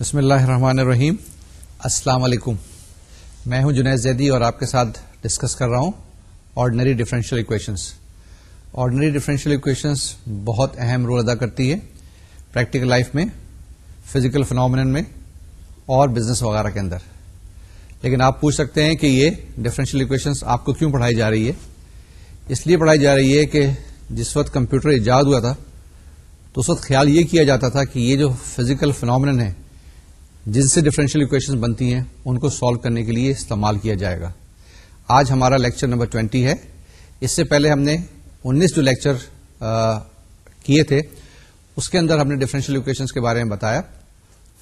بسم اللہ الرحمن الرحیم۔ السلام علیکم۔ میں ہوں جنید زیدی اور آپ کے ساتھ ڈسکس کر رہا ہوں ordinary differential equations ordinary differential equations بہت اہم رول ادا کرتی ہے پریکٹیکل لائف میں، فزیکل فنامن میں اور بزنس وغیرہ کے اندر۔ لیکن آپ پوچھ سکتے ہیں کہ یہ ڈفرینشیل اکویشنس آپ کو کیوں پڑھائی جا رہی ہے؟ اس لیے پڑھائی جا رہی ہے کہ جس وقت کمپیوٹر ایجاد ہوا تھا، تو اس وقت خیال یہ کیا جاتا تھا کہ یہ جو فزیکل فنامن ہے جن سے ڈفرینشیل اکویشن بنتی ہیں، ان کو سالو کرنے کے لیے استعمال کیا جائے گا۔ آج ہمارا لیکچر نمبر ٹوینٹی ہے۔ اس سے پہلے ہم نے انیس جو لیکچر کیے تھے، اس کے اندر ہم نے ڈفرینشیل اکویشن کے بارے میں بتایا۔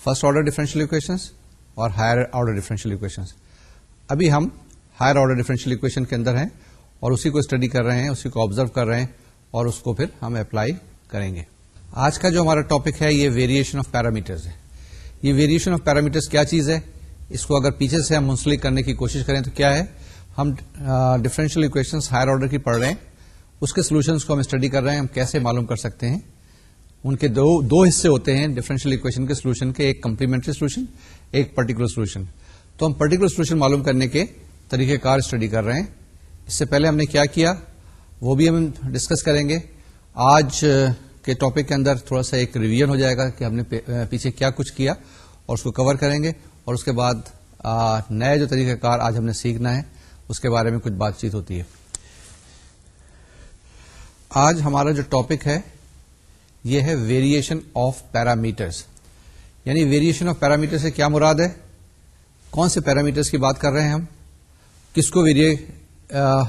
فرسٹ آرڈر ڈفرینشیل اکویشنس اور ہائر آرڈر ڈفرینشیل اکویشن ابھی ہم ہائر آرڈر ڈفرینشیل اکویشن کے اندر ہیں اور اسی کو اسٹڈی کر رہے ہیں، اسی کو آبزرو کر رہے ہیں اور اس کو پھر ہم اپلائی کریں گے۔ آج کا جو ہمارا ٹاپک ہے، یہ ویریشن آف پیرامیٹرز ہے۔ یہ ویریشن آف پیرامیٹرز کیا چیز ہے؟ اس کو اگر پیچھے سے ہم منسلک کرنے کی کوشش کریں تو کیا ہے؟ ہم ڈفرینشیل اکویشن ہائر آرڈر کی پڑھ رہے ہیں۔ اس کے سولوشنس کو ہم اسٹڈی کر رہے ہیں، ہم کیسے معلوم کر سکتے ہیں؟ ان کے دو دو حصے ہوتے ہیں ڈفرینشیل اکویشن کے سولوشن کے، ایک کمپلیمنٹری سولوشن ایک پرٹیکولر سولوشن تو ہم پرٹیکولر سولوشن معلوم کرنے کے طریقہ کار اسٹڈی کر رہے ہیں۔ اس سے پہلے ہم نے کیا کیا؟ وہ بھی ہم ڈسکس کریں گے۔ آج کے ٹاپک کے اندر تھوڑا سا ایک ریویژن ہو جائے گا کہ ہم نے پیچھے کیا کچھ کیا اور اس کو کور کریں گے اور اس کے بعد نئے جو طریقہ کار آج ہم نے سیکھنا ہے، اس کے بارے میں کچھ بات چیت ہوتی ہے۔ آج ہمارا جو ٹاپک ہے، یہ ہے ویریشن آف پیرامیٹرس یعنی ویریشن آف پیرامیٹر سے کیا مراد ہے؟ کون سے پیرامیٹرس کی بات کر رہے ہیں ہم؟ کس کو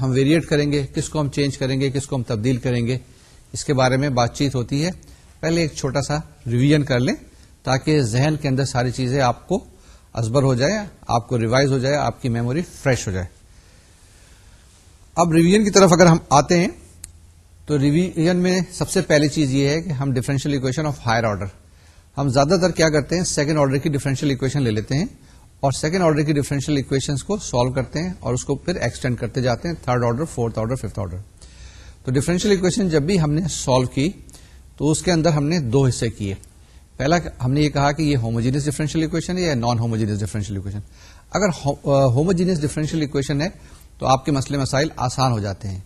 ہم ویریٹ کریں گے، کس کو ہم چینج کریں گے، کس کو ہم تبدیل کریں گے؟ اس کے بارے میں بات چیت ہوتی ہے۔ پہلے ایک چھوٹا سا ریویژن کر لیں تاکہ ذہن کے اندر ساری چیزیں آپ کو ازبر ہو جائے آپ کو ریوائز ہو جائے، آپ کی میموری فریش ہو جائے۔ اب ریویژن کی طرف اگر ہم آتے ہیں، تو ریویژن میں سب سے پہلی چیز یہ ہے کہ ہم differential equation of higher order ہم زیادہ تر کیا کرتے ہیں؟ سیکنڈ آرڈر کی ڈفرینشیل اکویشن لے لیتے ہیں اور سیکنڈ آرڈر کی ڈفرینشیل اکویشن کو سالو کرتے ہیں اور اس کو پھر ایکسٹینڈ کرتے جاتے ہیں third order fourth order fifth order تو ڈفرینشیل اکویشن جب بھی ہم نے سالو کی تو اس کے اندر ہم نے دو حصے کیے۔ پہلا ہم نے یہ کہا کہ یہ ہوموجینس ڈفرینشیل اکویشن ہے یا نان ہوموجینس ڈفرینشیل اکویشن اگر ہوموجینس ڈفرینشیل اکویشن ہے تو آپ کے مسئلے مسائل آسان ہو جاتے ہیں۔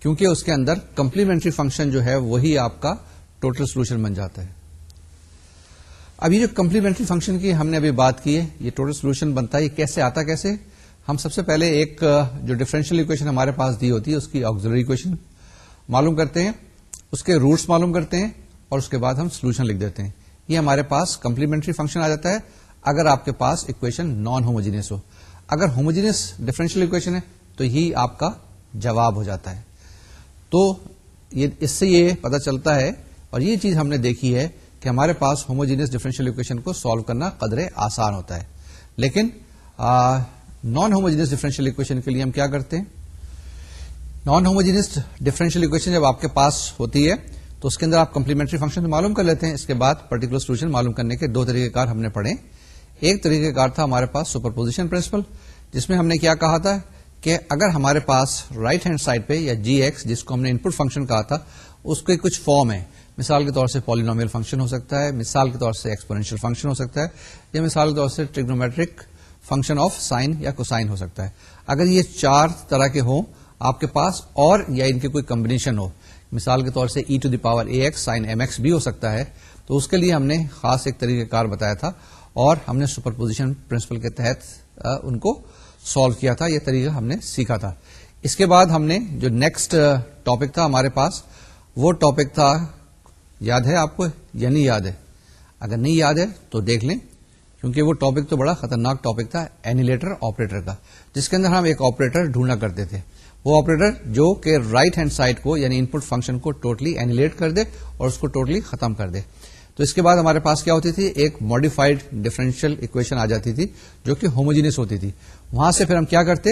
کیونکہ اس کے اندر کمپلیمنٹری فنکشن جو ہے وہی آپ کا ٹوٹل سولوشن بن جاتا ہے۔ اب یہ جو کمپلیمنٹری فنکشن کی ہم نے ابھی بات کی ہے، یہ ٹوٹل سولوشن بنتا ہے، یہ کیسے آتا کیسے؟ ہم سب سے پہلے ایک جو ڈفرینشیل اکویشن ہمارے پاس دی ہوتی ہے، اس کی آگزری اکویشن معلوم کرتے ہیں، اس کے روٹس معلوم کرتے ہیں اور اس کے بعد ہم سولوشن لکھ دیتے ہیں۔ یہ ہمارے پاس کمپلیمنٹری فنکشن آ جاتا ہے۔ اگر آپ کے پاس اکویشن نان ہوموجینس ہو، اگر ہوموجینس ڈفرینشیل اکویشن ہے، تو یہی آپ کا جواب ہو جاتا ہے۔ تو اس سے یہ پتا چلتا ہے اور یہ چیز ہم نے دیکھی ہے کہ ہمارے پاس ہوموجینس ڈفرینشیل اکویشن کو سالو کرنا قدرے آسان ہوتا ہے۔ لیکن نان ہوموجینس ڈفرینشیل اکویشن کے لیے ہم کیا کرتے ہیں؟ نان ہوموجینس ڈفرینشیل اکویشن جب آپ کے پاس ہوتی ہے، تو اس کے اندر آپ کمپلیمنٹری فنکشن معلوم کر لیتے ہیں۔ اس کے بعد پرٹیکولر سولوشن معلوم کرنے کے دو طریقہ کار ہم نے پڑھے۔ ایک طریقہ کار تھا ہمارے پاس سپر پوزیشن پرنسپل جس میں ہم نے کیا کہا تھا کہ اگر ہمارے پاس رائٹ ہینڈ سائڈ پہ یا جی ایکس جس کو ہم نے انپٹ فنکشن کہا تھا، اس کے کچھ فارم ہے مثال کے طور سے پالینومیل فنکشن ہو سکتا ہے، مثال کے طور سے ایکسپورینشیل فنکشن ہو سکتا ہے، یا مثال کے طور سے ٹریگنومیٹرک فنکشن آف سائن یا کوسائن ہو سکتا ہے۔ اگر یہ چار طرح کے ہوں آپ کے پاس اور یا ان کے کوئی کمبنیشن ہو۔ مثال کے طور سے e to the power a x sine m x بھی ہو سکتا ہے۔ تو اس کے لیے ہم نے خاص ایک طریقہ کار بتایا تھا اور ہم نے سپر پوزیشن پرنسپل کے تحت ان کو سالو کیا تھا۔ یہ طریقہ ہم نے سیکھا تھا۔ اس کے بعد ہم نے جو نیکسٹ ٹاپک تھا ہمارے پاس، وہ ٹاپک تھا، یاد ہے آپ کو؟ یا نہیں یاد ہے۔ اگر نہیں یاد ہے تو دیکھ لیں، کیونکہ وہ ٹاپک تو بڑا خطرناک ٹاپک تھا اینیلیٹر آپریٹر کا، جس کے اندر ہم ایک آپریٹر ڈھونڈنا کرتے تھے۔ وہ آپریٹر جو کہ رائٹ ہینڈ سائڈ کو یعنی ان پٹ فنکشن کو ٹوٹلی اینیلیٹ کر دے اور اس کو ٹوٹلی ختم کر دے۔ تو اس کے بعد ہمارے پاس کیا ہوتی تھی؟ ایک ماڈیفائڈ ڈفرینشیل اکویشن آ جاتی تھی جو کہ ہوموجینس ہوتی تھی۔ وہاں سے پھر ہم کیا کرتے؟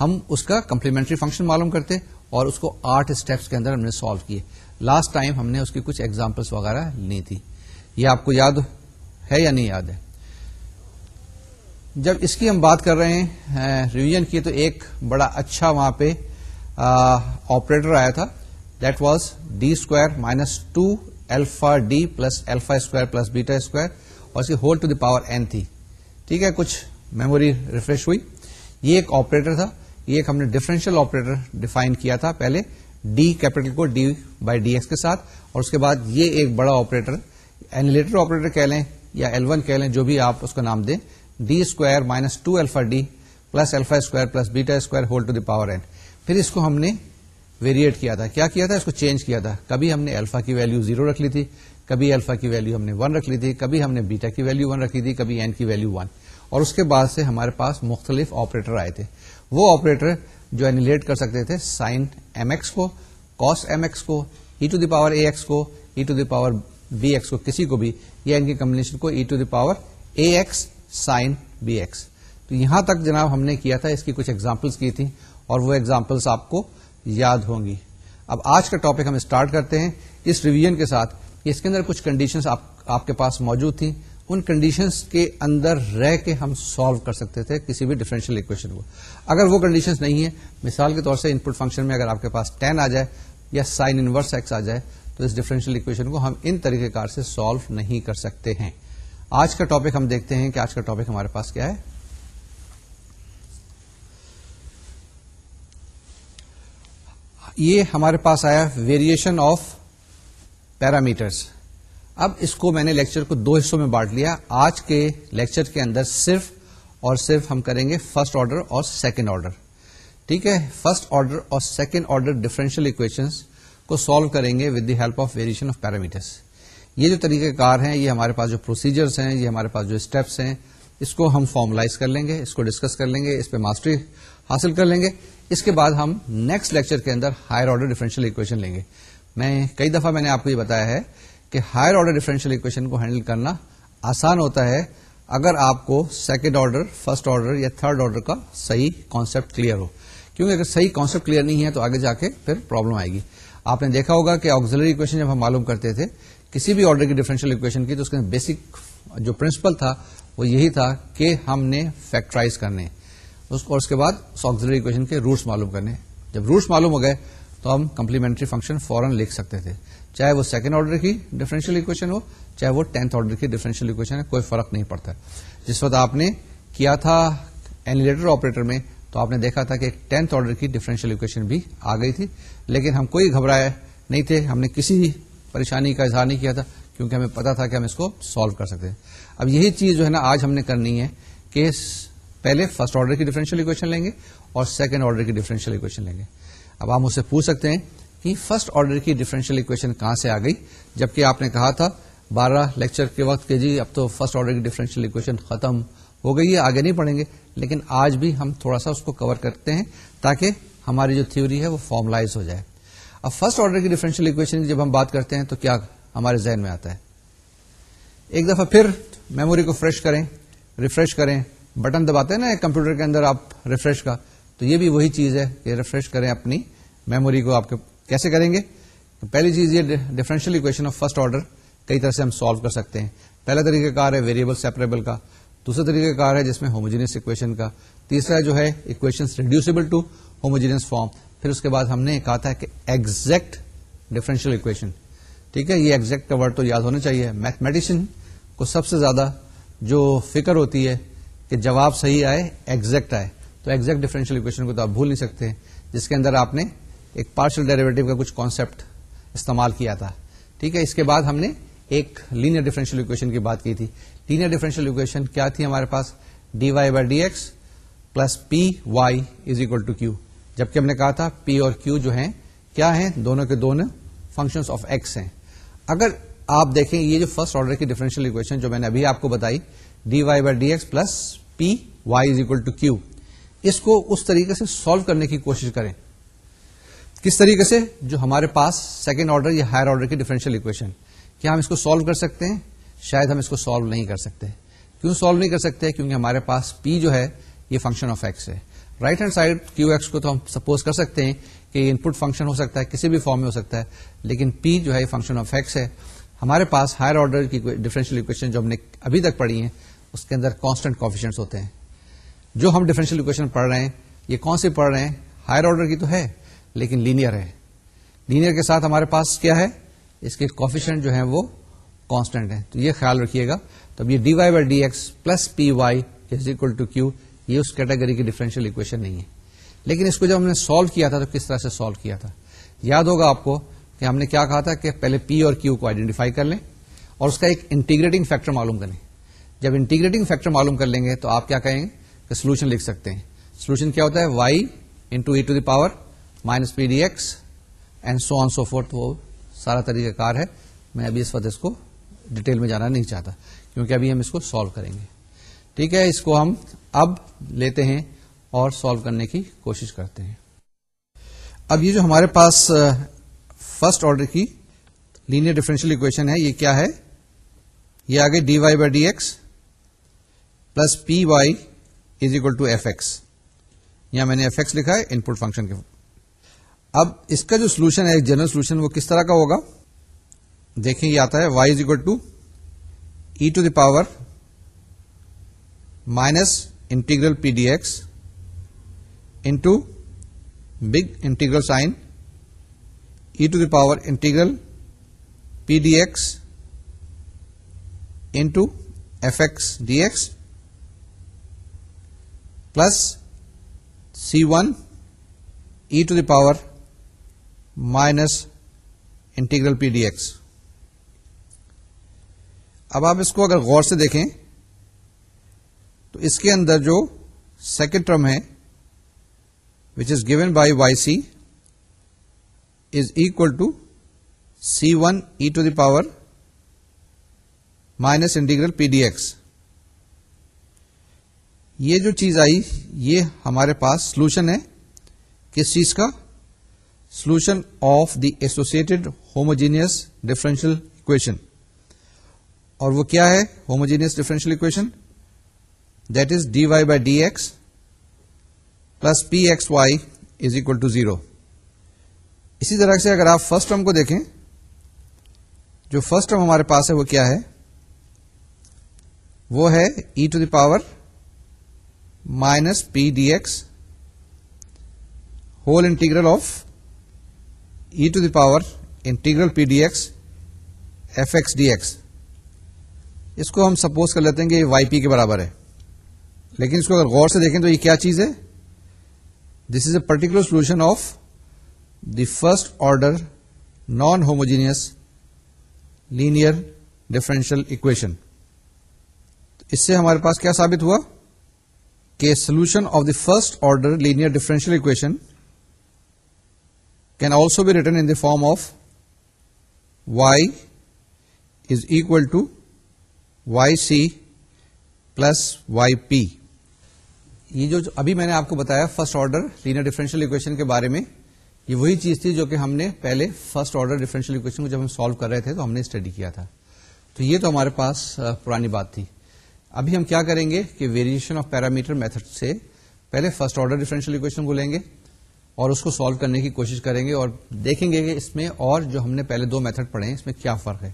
ہم اس کا کمپلیمنٹری فنکشن معلوم کرتے اور اس کو آٹھ اسٹیپس کے اندر ہم نے سالو کیے۔ لاسٹ ٹائم ہم نے اس کی کچھ ایگزامپلس وغیرہ لی تھی۔ یہ آپ کو یاد ہے یا نہیں یاد ہے؟ جب اس کی ہم بات کر رہے ہیں ریویژن کی، تو ایک بڑا اچھا وہاں پہ آپریٹر آیا تھا۔ That was D square minus two alpha D plus alpha square plus beta square اور اس کی whole to the power n تھی۔ ٹھیک ہے، کچھ میموری ریفریش ہوئی۔ یہ ایک آپریٹر تھا۔ یہ ایک ہم نے ڈفرینشیل آپریٹر ڈیفائن کیا تھا پہلے۔ ڈی کیپیٹل کو ڈی بائی ڈی ایکس کے ساتھ۔ اور اس کے بعد یہ ایک بڑا آپریٹر اینیلیٹر آپریٹر کہہ لیں یا ایل ون کہہ لیں، جو بھی آپ اس کا نام دیں۔ D square minus two alpha D plus alpha square plus beta square whole to the power n پھر اس کو ہم نے ویریٹ کیا تھا۔ کیا کیا تھا؟ اس کو چینج کیا تھا۔ کبھی ہم نے الفا کی ویلو زیرو رکھ لی تھی، کبھی الفا کی ویلو ہم نے ون رکھ لی تھی، کبھی ہم نے بیٹا کی ویلو ون رکھ لی تھی، کبھی این کی ویلو ون اور اس کے بعد سے ہمارے پاس مختلف آپریٹر آئے تھے۔ وہ آپریٹر جو اینیلیٹ کر سکتے تھے سائن ایم ایکس کو کاس ایم ایکس کو e to the power a x کو e to the power b x کو، کسی کو بھی، یا ان کی کمبنیشن کو e to the power a x sine b x. تو یہاں تک جناب ہم نے کیا تھا، اس کی کچھ ایگزامپلس کی تھی اور وہ ایگزامپلس آپ کو یاد ہوں گی۔ اب آج کا ٹاپک ہم اسٹارٹ کرتے ہیں اس ریویژن کے ساتھ۔ اس کے اندر کچھ کنڈیشنز آپ کے پاس موجود تھیں۔ ان کنڈیشنز کے اندر رہ کے ہم سالو کر سکتے تھے کسی بھی ڈفرینشیل اکویشن کو۔ اگر وہ کنڈیشنز نہیں ہے مثال کے طور سے ان پٹ فنکشن میں اگر آپ کے پاس ٹین آ جائے یا سائن انورس ایکس آ جائے، تو اس ڈفرینشیل اکویشن کو ہم ان طریقے کار سے سالو نہیں کر سکتے ہیں۔ آج کا ٹاپک ہم دیکھتے ہیں کہ آج کا ٹاپک ہمارے پاس کیا ہے۔ یہ ہمارے پاس آیا ویریشن آف پیرامیٹرس اب اس کو میں نے لیکچر کو دو حصوں میں بانٹ لیا۔ آج کے لیکچر کے اندر صرف اور صرف ہم کریں گے فرسٹ آرڈر اور سیکنڈ آرڈر ٹھیک ہے؟ فرسٹ آرڈر اور سیکنڈ آرڈر ڈفرینشیل اکویشن کو سالو کریں گے with the help of variation of parameters یہ جو طریقہ کار ہیں، یہ ہمارے پاس جو پروسیجرس ہیں، یہ ہمارے پاس جو اسٹیپس ہیں، اس کو ہم فارملائز کر لیں گے، اس کو ڈسکس کر لیں گے، اس پہ ماسٹری حاصل کر لیں گے۔ اس کے بعد ہم نیکسٹ لیکچر کے اندر ہائر آرڈر ڈیفرنشیل اکویشن لیں گے۔ میں، کئی دفعہ میں نے آپ کو یہ بتایا ہے کہ ہائر آرڈر ڈیفرنشیل اکویشن کو ہینڈل کرنا آسان ہوتا ہے اگر آپ کو سیکنڈ آرڈر فرسٹ آرڈر یا تھرڈ آرڈر کا صحیح کانسیپٹ کلیئر ہو۔ کیونکہ اگر صحیح کانسیپٹ کلیئر نہیں ہے تو آگے جا کے پھر پرابلم آئے گی۔ آپ نے دیکھا ہوگا کہ آگزلری اکویشن جب ہم معلوم کرتے تھے کسی بھی آرڈر کی ڈیفرنشیل اکویشن کی، تو اس کے بیسک جو پرنسپل تھا، وہ یہی تھا کہ ہم نے فیکٹرائز کرنے اور اس کے بعد آگزلری اکویشن کے روٹس معلوم کرنے جب روٹس معلوم ہو گئے، تو ہم کمپلیمنٹری فنکشن فوراً لکھ سکتے تھے۔ چاہے وہ سیکنڈ آرڈر کی ڈیفرنشیل اکویشن ہو، چاہے وہ ٹینتھ آرڈر کی ڈیفرنشیل اکویشن ہے، کوئی فرق نہیں پڑتا۔ جس وقت آپ نے کیا تھا اینیلیٹر آپریٹر میں، تو آپ نے دیکھا تھا کہ ٹینتھ آرڈر کی ڈیفرنشیل اکویشن بھی آ گئی تھی۔ لیکن ہم کوئی گھبرائے نہیں تھے، ہم نے کسی پریشانی کا اظہار نہیں کیا تھا، کیونکہ ہمیں پتا تھا کہ ہم اس کو سالو کر سکتے ہیں۔ اب یہی چیز جو ہے نا، آج ہم نے کرنی ہے کہ پہلے فرسٹ آرڈر کی ڈیفرنشیل اکویشن لیں گے اور سیکنڈ آرڈر کی ڈیفرنشیل اکویشن لیں گے۔ اب آپ مجھ سے پوچھ سکتے ہیں کہ فرسٹ آرڈر کی ڈیفرنشیل اکویشن کہاں سے آ گئی؟ جبکہ آپ نے کہا تھا، بارہ لیکچر کے وقت کہ جی اب تو فرسٹ آرڈر کی ڈیفرنشیل اکویشن ختم ہو گئی ہے، آگے نہیں پڑھیں گے۔ لیکن آج بھی ہم تھوڑا سا اس کو کور کرتے ہیں تاکہ ہماری جو تھیوری ہے وہ فارملائز ہو جائے۔ اب فرسٹ آرڈر کی ڈیفرنشیل اکویشن جب ہم بات کرتے ہیں تو کیا ہمارے ذہن میں آتا ہے؟ ایک دفعہ پھر میموری کو فریش کریں ریفریش کریں بٹن دباتے ہیں نا کمپیوٹر کے اندر آپ ریفریش کا، تو یہ بھی وہی چیز ہے کہ ریفریش کریں اپنی میموری کو آپ کے کیسے کریں گے؟ پہلی چیز یہ differential equation of first order کئی طرح سے ہم سالو کر سکتے ہیں۔ پہلا طریقہ کار ہے ویریبل سیپریبل کا، دوسرا طریقہ کار ہے جس میں ہوموجینس اکویشن کا، تیسرا جو ہے equation reducible to homogeneous form پھر اس کے بعد ہم نے کہا تھا کہ ایگزیکٹ ڈفرینشیل اکویشن ٹھیک ہے؟ یہ ایگزیکٹ کا ورڈ تو یاد ہونا چاہیے. میتھمیٹیشین کو سب سے زیادہ جو فکر ہوتی ہے کہ جواب صحیح آئے ایگزیکٹ آئے. تو ایگزیکٹ ڈیفرنشیل اکویشن کو تو آپ بھول نہیں سکتے، جس کے اندر آپ نے ایک پارشل ڈیریویٹو کا کچھ کانسیپٹ استعمال کیا تھا. ٹھیک ہے؟ اس کے بعد ہم نے ایک لینئر ڈیفرنشیل اکویشن کی بات کی تھی. لینئر ڈیفرنشیل اکویشن کیا تھی ہمارے پاس؟ D y by D x plus P y is equal to Q جبکہ ہم نے کہا تھا پی اور کیو جو ہیں، کیا ہیں؟ دونوں کے دونوں فنکشن آف ایکس ہیں۔ اگر آپ دیکھیں یہ جو فرسٹ آرڈر کی ڈیفرنشیل اکویشن جو میں نے ابھی آپ کو بتائی D y by D x plus P y is equal to Q اس کو اس طریقے سے سالو کرنے کی کوشش کریں۔ کس طریقے سے؟ جو ہمارے پاس سیکنڈ آرڈر یا ہائر آرڈر کی ڈیفرنشیل اکویشن کیا ہم اس کو سالو کر سکتے ہیں؟ شاید ہم اس کو سالو نہیں کر سکتے۔ کیوں سالو نہیں کر سکتے؟ کیونکہ ہمارے پاس پی جو ہے، یہ فنکشن آف ایکس ہے۔ Right hand side Q x کو تو ہم سپوز کر سکتے ہیں کہ یہ ان پٹ فنکشن ہو سکتا ہے، کسی بھی فارم میں ہو سکتا ہے، لیکن پی جو ہے فنکشن آف ایکس ہے۔ ہمارے پاس ہائر آرڈر کی ڈیفرنشیل اکویشن جو ہم نے ابھی تک پڑھی ہیں، اس کے اندر کانسٹنٹ کوفیشنس ہوتے ہیں۔ جو ہم ڈیفرنشیل اکویشن پڑھ رہے ہیں، یہ کون سے پڑھ رہے ہیں؟ ہائر آرڈر کی تو ہے، لیکن لینئر ہے۔ لینئر کے ساتھ ہمارے پاس کیا ہے؟ اس کے کوفیشنٹ جو ہے وہ کانسٹنٹ ہے تو یہ خیال رکھیے گا۔ تو اب یہ D y by D x plus P y is equal to Q یہ اس کیٹیگری کی ڈفرینشیل اکویشن نہیں ہے۔ لیکن اس کو جب ہم نے سالو کیا تھا تو کس طرح سے سالو کیا تھا؟ یاد ہوگا آپ کو کہ ہم نے کیا کہا تھا کہ پہلے پی اور کیو کو آئیڈینٹیفائی کر لیں اور اس کا ایک انٹیگریٹنگ فیکٹر معلوم کریں۔ جب انٹیگریٹنگ فیکٹر معلوم کر لیں گے تو آپ کیا کہیں گے؟ کہ سولوشن لکھ سکتے ہیں۔ سولوشن کیا ہوتا ہے؟ Y into e to the power minus P D x and so on so forth وہ سارا طریقہ کار ہے۔ میں ابھی اس وقت اس کو ڈیٹیل میں جانا نہیں چاہتا، کیونکہ ابھی ہم اس کو سالو کریں گے۔ ٹھیک ہے، اس کو ہم اب لیتے ہیں اور سالو کرنے کی کوشش کرتے ہیں۔ اب یہ جو ہمارے پاس فرسٹ آرڈر کی لینئر ڈیفرنشیل اکویشن ہے، یہ کیا ہے؟ یہ آگے D y by D x plus P y is equal to f x یہاں میں نے ایف ایکس لکھا ہے ان پٹ فنکشن کے۔ اب اس کا جو سولوشن ہے جنرل سولوشن وہ کس طرح کا ہوگا؟ دیکھیں، یہ آتا ہے y is equal to e to the power minus integral P D x into big integral sign e to the power integral P D x into f x D x plus C one e to the power minus integral P D x اب آپ اس کو اگر غور سے دیکھیں تو اس کے اندر جو سیکنڈ ٹرم ہے which is given by Y C is equal to C one E to the power minus integral P D X یہ جو چیز آئی، یہ ہمارے پاس سولوشن ہے کس چیز کا solution of the associated homogeneous differential equation اور وہ کیا ہے homogeneous differential equation that is D y by D x plus P x y is equal to zero اسی طرح سے اگر آپ فرسٹ ٹرم کو دیکھیں، جو فرسٹ ٹرم ہمارے پاس ہے، وہ کیا ہے؟ وہ ہے e to the power minus P D x whole integral of e to the power integral P D x f x D x اس کو ہم سپوز کر لیتے ہیں کہ وائی پی کے برابر ہے۔ لیکن اس کو اگر غور سے دیکھیں تو یہ کیا چیز ہے؟ This is a particular solution of the first order non homogeneous linear differential equation اس سے ہمارے پاس کیا ثابت ہوا؟ کہ solution of the first order linear differential equation can also be written in the form of y is equal to y c plus y p یہ جو ابھی میں نے آپ کو بتایا first order linear differential equation کے بارے میں، یہ وہی چیز تھی جو کہ ہم نے پہلے فرسٹ آرڈر ڈفرینشیل اکویشن کو جب ہم سالو کر رہے تھے تو ہم نے اسٹڈی کیا تھا۔ تو یہ تو ہمارے پاس پرانی بات تھی۔ ابھی ہم کیا کریں گے کہ ویریشن آف پیرامیٹر میتھڈ سے پہلے فرسٹ آرڈر ڈیفرنشیل اکویشن کو لیں گے اور اس کو سالو کرنے کی کوشش کریں گے اور دیکھیں گے کہ اس میں اور جو ہم نے پہلے دو میتھڈ پڑھے ہیں، اس میں کیا فرق ہے۔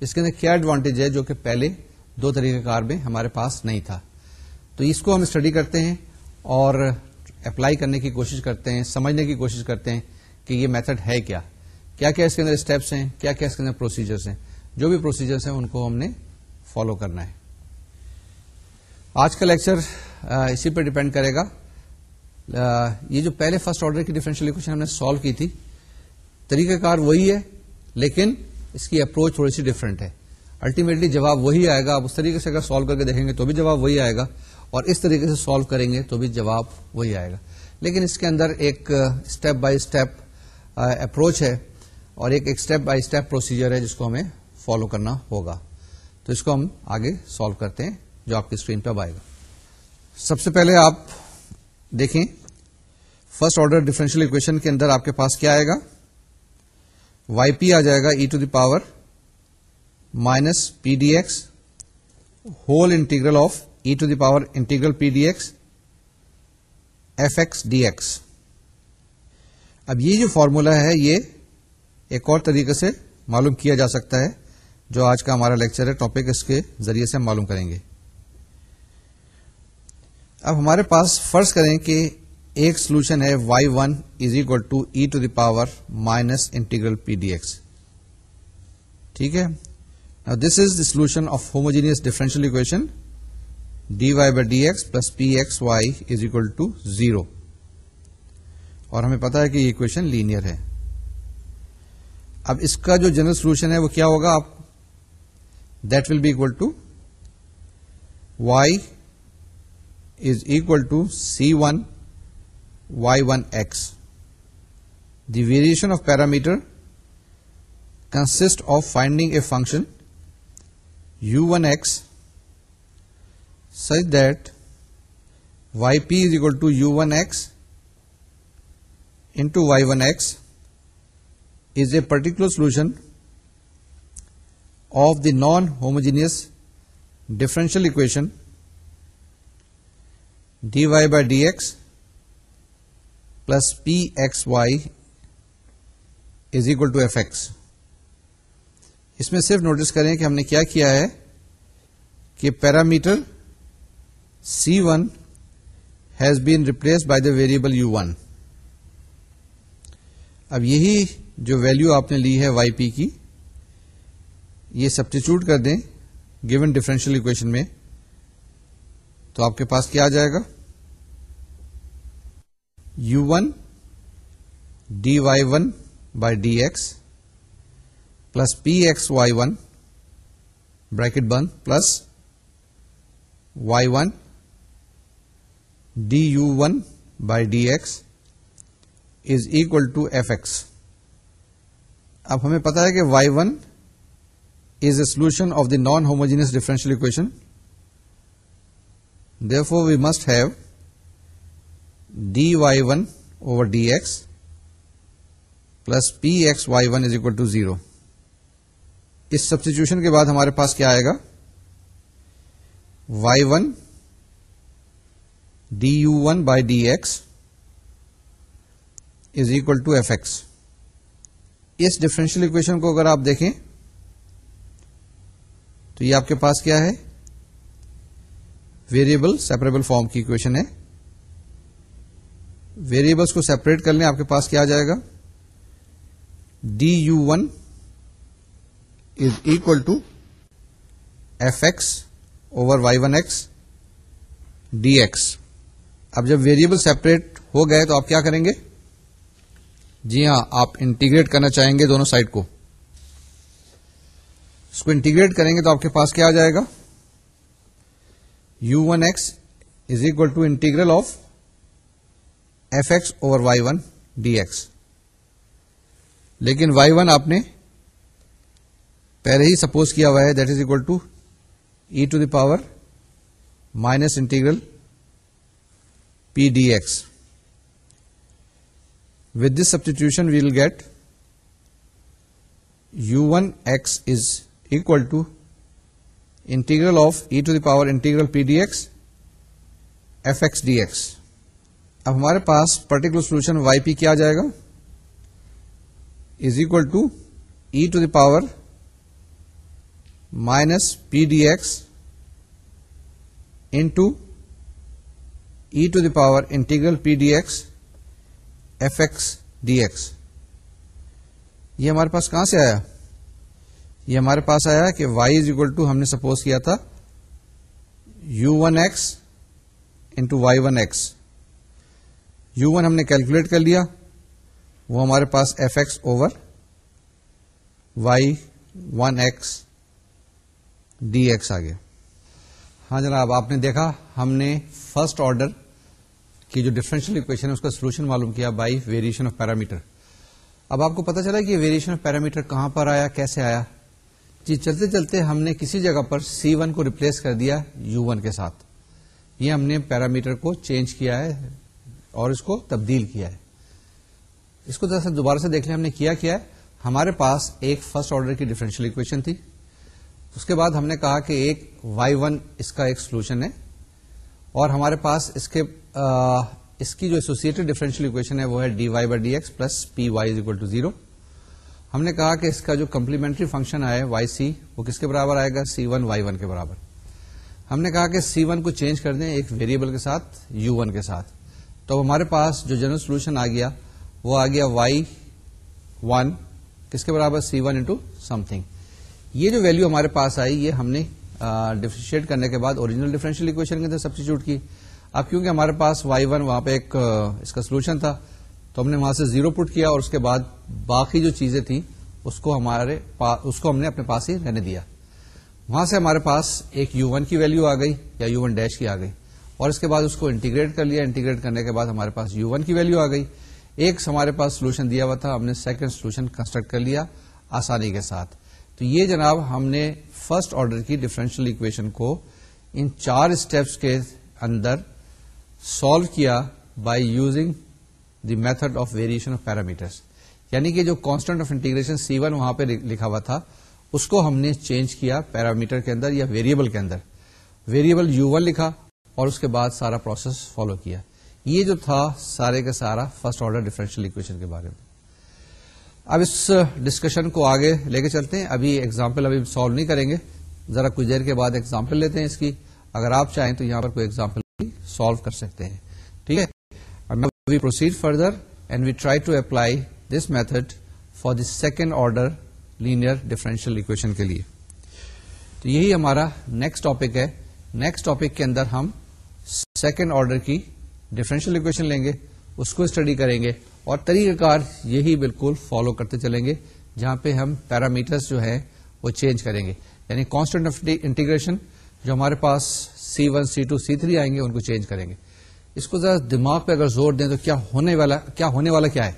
اس کے اندر کیا ایڈوانٹیج ہے جو کہ پہلے دو طریقہ کار میں ہمارے پاس نہیں تھا۔ تو اس کو ہم اسٹڈی کرتے ہیں اور اپلائی کرنے کی کوشش کرتے ہیں، سمجھنے کی کوشش کرتے ہیں کہ یہ میتھڈ ہے کیا؟ کیا کیا اس کے اندر اسٹیپس ہیں؟ کیا کیا اس کے اندر پروسیجرس ہیں؟ جو بھی پروسیجرس ہیں ان کو ہم نے فالو کرنا ہے۔ آج کا لیکچر اسی پہ ڈپینڈ کرے گا۔ یہ جو پہلے فرسٹ آرڈر کی ڈیفرنشیل اکویشن ہم نے سالو کی تھی، طریقہ کار وہی ہے، لیکن اس کی اپروچ تھوڑی سی ڈفرینٹ ہے۔ الٹیمیٹلی جواب وہی آئے گا، آپ اس طریقے سے اگر سالو کر کے دیکھیں گے تو بھی جواب وہی آئے گا۔ اور اس طریقے سے سالو کریں گے تو بھی جواب وہی آئے گا۔ لیکن اس کے اندر ایک اسٹیپ بائی اسٹیپ اپروچ ہے اور ایک اسٹیپ بائی اسٹیپ پروسیجر ہے جس کو ہمیں فالو کرنا ہوگا۔ تو اس کو ہم آگے سالو کرتے ہیں، جو آپ کی اسکرین پہ اب آئے گا۔ سب سے پہلے آپ دیکھیں فرسٹ آرڈر ڈیفرنشیل اکویشن کے اندر آپ کے پاس کیا آئے گا؟ وائی پی آ جائے گا e to the power minus P D x whole integral of e to the power integral P D x f x D x اب یہ جو فارمولا ہے، یہ ایک اور طریقے سے معلوم کیا جا سکتا ہے، جو آج کا ہمارا لیکچر ہے ٹاپک اس کے ذریعے سے ہم معلوم کریں گے۔ اب ہمارے پاس فرض کریں کہ ایک سولوشن ہے y one is equal to e to the power minus integral P D x ٹھیک ہے؟ This is the solution of homogeneous differential equation D y by D x plus P x y is equal to zero اور ہمیں پتا ہے کہ یہ equation linear ہے۔ اب اس کا جو جنرل سولوشن ہے وہ کیا ہوگا آپ that will be equal to y is equal to c one y one x the variation of parameter consist of finding a function u one x such that yp is equal to u1x into y1x is a particular solution of the non-homogeneous differential equation dy by dx plus pxy is equal to fx. اس میں صرف notice کریں کہ ہم نے کیا کیا ہے کہ parameter c one has been replace by the variable u one اب یہی جو ویلو آپ نے لی ہے وائی پی کی، یہ سبسٹیچیوٹ کر دیں گیون ڈفرینشیل اکویشن میں، تو آپ کے پاس کیا آ جائے گا؟ U one d y one by d x plus p x y one bracket bin plus y one d u one by d x is equal to f x اب ہمیں پتا ہے کہ y one is a solution of the non homogeneous differential equation therefore we must have d y one over d x plus p x y one is equal to zero us substitution کے بعد ہمارے پاس کیا آئے گا؟ Y one d u one by d x is equal to f x us differential equation کو اگر آپ دیکھیں، تو یہ آپ کے پاس کیا ہے؟ ویریبل سیپریبل فارم کی اکویشن ہے۔ ویریبلس کو سیپریٹ کر لیں، آپ کے پاس کیا آ جائے گا؟ D u one is equal to f x over y one x d x اب جب ویریبل سیپریٹ ہو گئے تو آپ کیا کریں گے؟ جی ہاں آپ انٹیگریٹ کرنا چاہیں گے دونوں سائڈ کو۔ اس کو انٹیگریٹ کریں گے تو آپ کے پاس کیا آ جائے گا؟ U one x is equal to integral of f x over y one d x لیکن وائی ون آپ نے پہلے ہی سپوز کیا ہوا ہے that is equal to e to the power minus integral p d x with this substitution we will get u one x is equal to integral of e to the power integral p d x f x d x اب ہمارے پاس particular solution Y پی کیا جائے گا is equal to e to the power minus p d x into e to the power integral p d x f x d x یہ ہمارے پاس کہاں سے آیا؟ یہ ہمارے پاس آیا کہ وائی از اکول ٹو ہم نے سپوز کیا تھا u one x into y one x u one ہم نے کیلکولیٹ کر لیا، وہ ہمارے پاس f x over y one x d x آ گیا۔ ہاں جناب، آپ نے دیکھا، ہم نے فرسٹ آرڈر کی جو ڈفرینشیل اکویشن ہے اس کا سولوشن معلوم کیا بائی ویریشن آف پیرامیٹر اب آپ کو پتا چلا کہ ویریشن آف پیرامیٹر کہاں پر آیا، کیسے آیا؟ جی چلتے چلتے ہم نے کسی جگہ پر سی ون کو ریپلیس کر دیا یو ون کے ساتھ. یہ ہم نے پیرامیٹر کو چینج کیا ہے اور اس کو تبدیل کیا ہے. اس کو دراصل دوبارہ سے دیکھ لیں، ہم نے کیا کیا ہے؟ ہمارے پاس ایک فرسٹ آرڈر کی ڈفرینشیل اکویشن تھی. اس کے بعد ہم نے کہا کہ ایک وائی ون اس کا ایک سولوشن ہے اور ہمارے پاس اس کے اس کی جو ایسوسیٹڈ ڈیفرنشیل اکویشن ہے وہ ہے D Y by D X plus P Y is equal to zero ہم نے کہا کہ اس کا جو کمپلیمنٹری فنکشن آئے وائی سی وہ کس کے برابر آئے گا؟ سی ون وائی ون کے برابر. ہم نے کہا کہ سی ون کو چینج کر دیں ایک ویریبل کے ساتھ یو ون کے ساتھ. تو ہمارے پاس جو جنرل سولوشن آ گیا، وہ آ گیا وائی ون کس کے برابر؟ سی ون انٹو سم تھنگ یہ جو ویلو ہمارے پاس آئی، یہ ہم نے ڈیفرینشیٹ کرنے کے بعد اوریجنل ڈیفرنشیل اکویشن کے اندر سبسٹیچیوٹ کی. اب کیونکہ ہمارے پاس وائی ون وہاں پہ ایک اس کا سولوشن تھا، تو ہم نے وہاں سے زیرو پٹ کیا اور اس کے بعد باقی جو چیزیں تھیں، اس کو ہمارے اس کو ہم نے اپنے پاس ہی رہنے دیا۔ وہاں سے ہمارے پاس ایک یو ون کی ویلو آ گئی یا یو ون ڈیش کی آ گئی۔ اور اس کے بعد اس کو انٹیگریٹ کر لیا۔ انٹیگریٹ کرنے کے بعد ہمارے پاس یو ون کی ویلو آ گئی۔ ایک ہمارے پاس سولوشن دیا ہوا تھا، ہم نے سیکنڈ سولوشن کنسٹرکٹ کر لیا آسانی کے ساتھ۔ تو یہ جناب ہم نے فرسٹ آرڈر کی ڈفرینشیل اکویشن کو ان چار اسٹیپس کے اندر سالو کیا by using the method of variation of parameters یعنی کہ جو constant of integration c one وہاں پہ لکھا ہوا تھا، اس کو ہم نے چینج کیا پیرامیٹر کے اندر یا ویریبل کے اندر۔ ویریبل یو ون لکھا اور اس کے بعد سارا پروسیس فالو کیا۔ یہ جو تھا سارے کا سارا فرسٹ آرڈر ڈفرینشیل اکویشن کے بارے میں۔ اب اس ڈسکشن کو آگے لے کے چلتے ہیں۔ ابھی ایگزامپل ابھی سالو نہیں کریں گے۔ ذرا کچھ دیر کے بعد ایگزامپل لیتے ہیں اس کی۔ اگر آپ چاہیں تو یہاں پر کوئی ایگزامپل سالو کر سکتے ہیں ٹھیک ہے we proceed further and we try to apply this method for the second order linear differential equation کے لیے تو یہی ہمارا نیکسٹ ٹاپک ہے نیکسٹ ٹاپک کے اندر ہم سیکنڈ آرڈر کی ڈفرینشیل اکویشن لیں گے اس کو اسٹڈی کریں گے اور طریقہ کار یہی بالکل فالو کرتے چلیں گے جہاں پہ ہم پیرامیٹرس جو ہے وہ چینج کریں گے یعنی کانسٹنٹ آف انٹیگریشن جو ہمارے پاس c one c two c three آئیں گے، ان کو چینج کریں گے۔ اس کو ذرا دماغ پہ اگر زور دیں تو کیا ہونے والا، کیا ہونے والا کیا ہے؟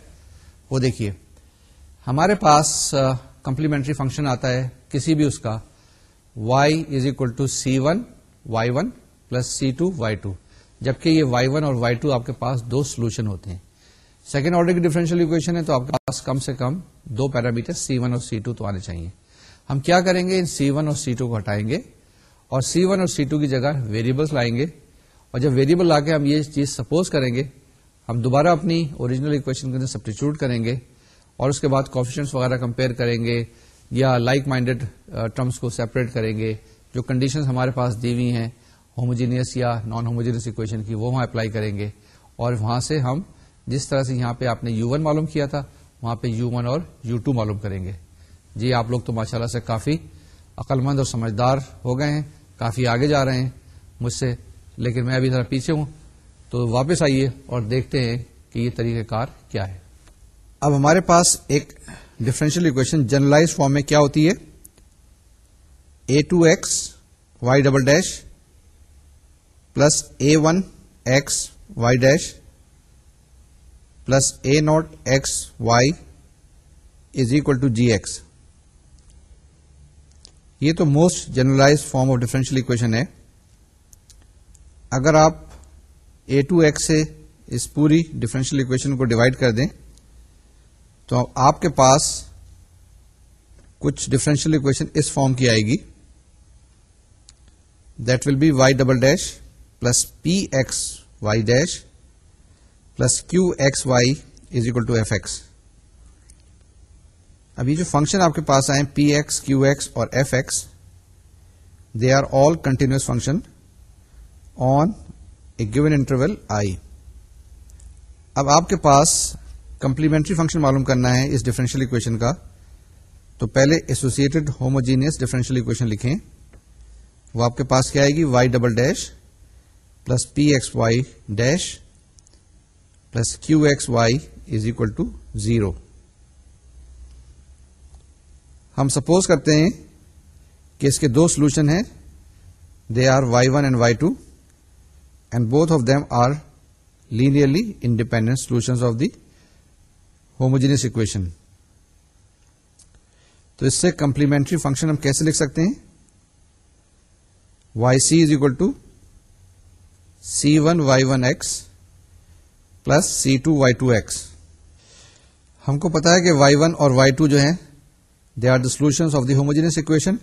وہ دیکھیے۔ ہمارے پاس کمپلیمنٹری فنکشن آتا ہے، کسی بھی اس کا۔ Y is equal to c one y one plus c two y two جبکہ یہ وائی ون اور وائی ٹو آپ کے پاس دو سولوشن ہوتے ہیں۔ سیکنڈ آرڈر کی ڈیفرنشیل اکویشن ہے تو آپ کے پاس کم سے کم دو پیرامیٹر سی ون اور سی ٹو تو آنے چاہیے۔ ہم کیا کریں گے؟ ان سی ون اور سی ٹو کو ہٹائیں گے۔ اور سی ون اور سی ٹو کی جگہ ویریبلس لائیں گے۔ اور جب ویریبل لا کے ہم یہ چیز سپوز کریں گے، ہم دوبارہ اپنی اوریجنل اکویشن کے اندر سبسٹیچیوٹ کریں گے اور اس کے بعد کوفیشنس وغیرہ کمپیئر کریں گے یا لائک مائنڈیڈ ٹرمس کو سیپریٹ کریں گے۔ جو کنڈیشن ہمارے پاس دی ہوئی ہیں ہوموجینئس یا نان ہوموجینس اکویشن کی، وہ وہاں اپلائی کریں گے۔ اور وہاں سے ہم جس طرح سے یہاں پہ آپ نے یو ون معلوم کیا تھا، وہاں پہ یو ون اور یو ٹو معلوم کریں گے۔ جی آپ لوگ تو ماشاء اللہ سے کافی عقل مند اور سمجھدار ہو گئے ہیں۔ کافی آگے جا رہے ہیں مجھ سے، لیکن میں ابھی ذرا پیچھے ہوں۔ تو واپس آئیے اور دیکھتے ہیں کہ یہ طریقہ کار کیا ہے۔ اب ہمارے پاس ایک ڈفرینشیل اکویشن جنرلائز فارم میں کیا ہوتی ہے؟ A two x y double dash plus a one x y dash plus a naught x y is equal to g x یہ تو most generalize form of differential equation ہے۔ اگر آپ A two X سے اس پوری differential equation کو divide کر دیں، تو آپ کے پاس کچھ ڈفرینشیل اکویشن اس فارم کی آئے گی۔ That will be y double dash plus p x y dash plus q x y is equal to f x ابھی جو فنکشن آپ کے پاس آئے پی ایکس کیو ایکس اور f x they are all continuous function on a given interval I اب آپ کے پاس کمپلیمنٹری فنکشن معلوم کرنا ہے اس ڈفرینشیل اکویشن کا۔ تو پہلے ایسوسیٹڈ ہوموجینئس ڈفرینشیل اکویشن لکھیں۔ وہ آپ کے پاس کیا آئے گی؟ Y double dash plus p x y dash plus q x y is equal to zero ہم سپوز کرتے ہیں کہ اس کے دو سولوشن ہیں۔ They are y one and y two and both of them are linearly independent solution of the homogeneous equation تو اس سے کمپلیمنٹری فنکشن ہم کیسے لکھ سکتے ہیں؟ Y c is equal to c one y one x plus c two y two x ہم کو پتا ہے کہ وائی ون اور وائی ٹو جو ہیں they are the solution of the homogeneous equation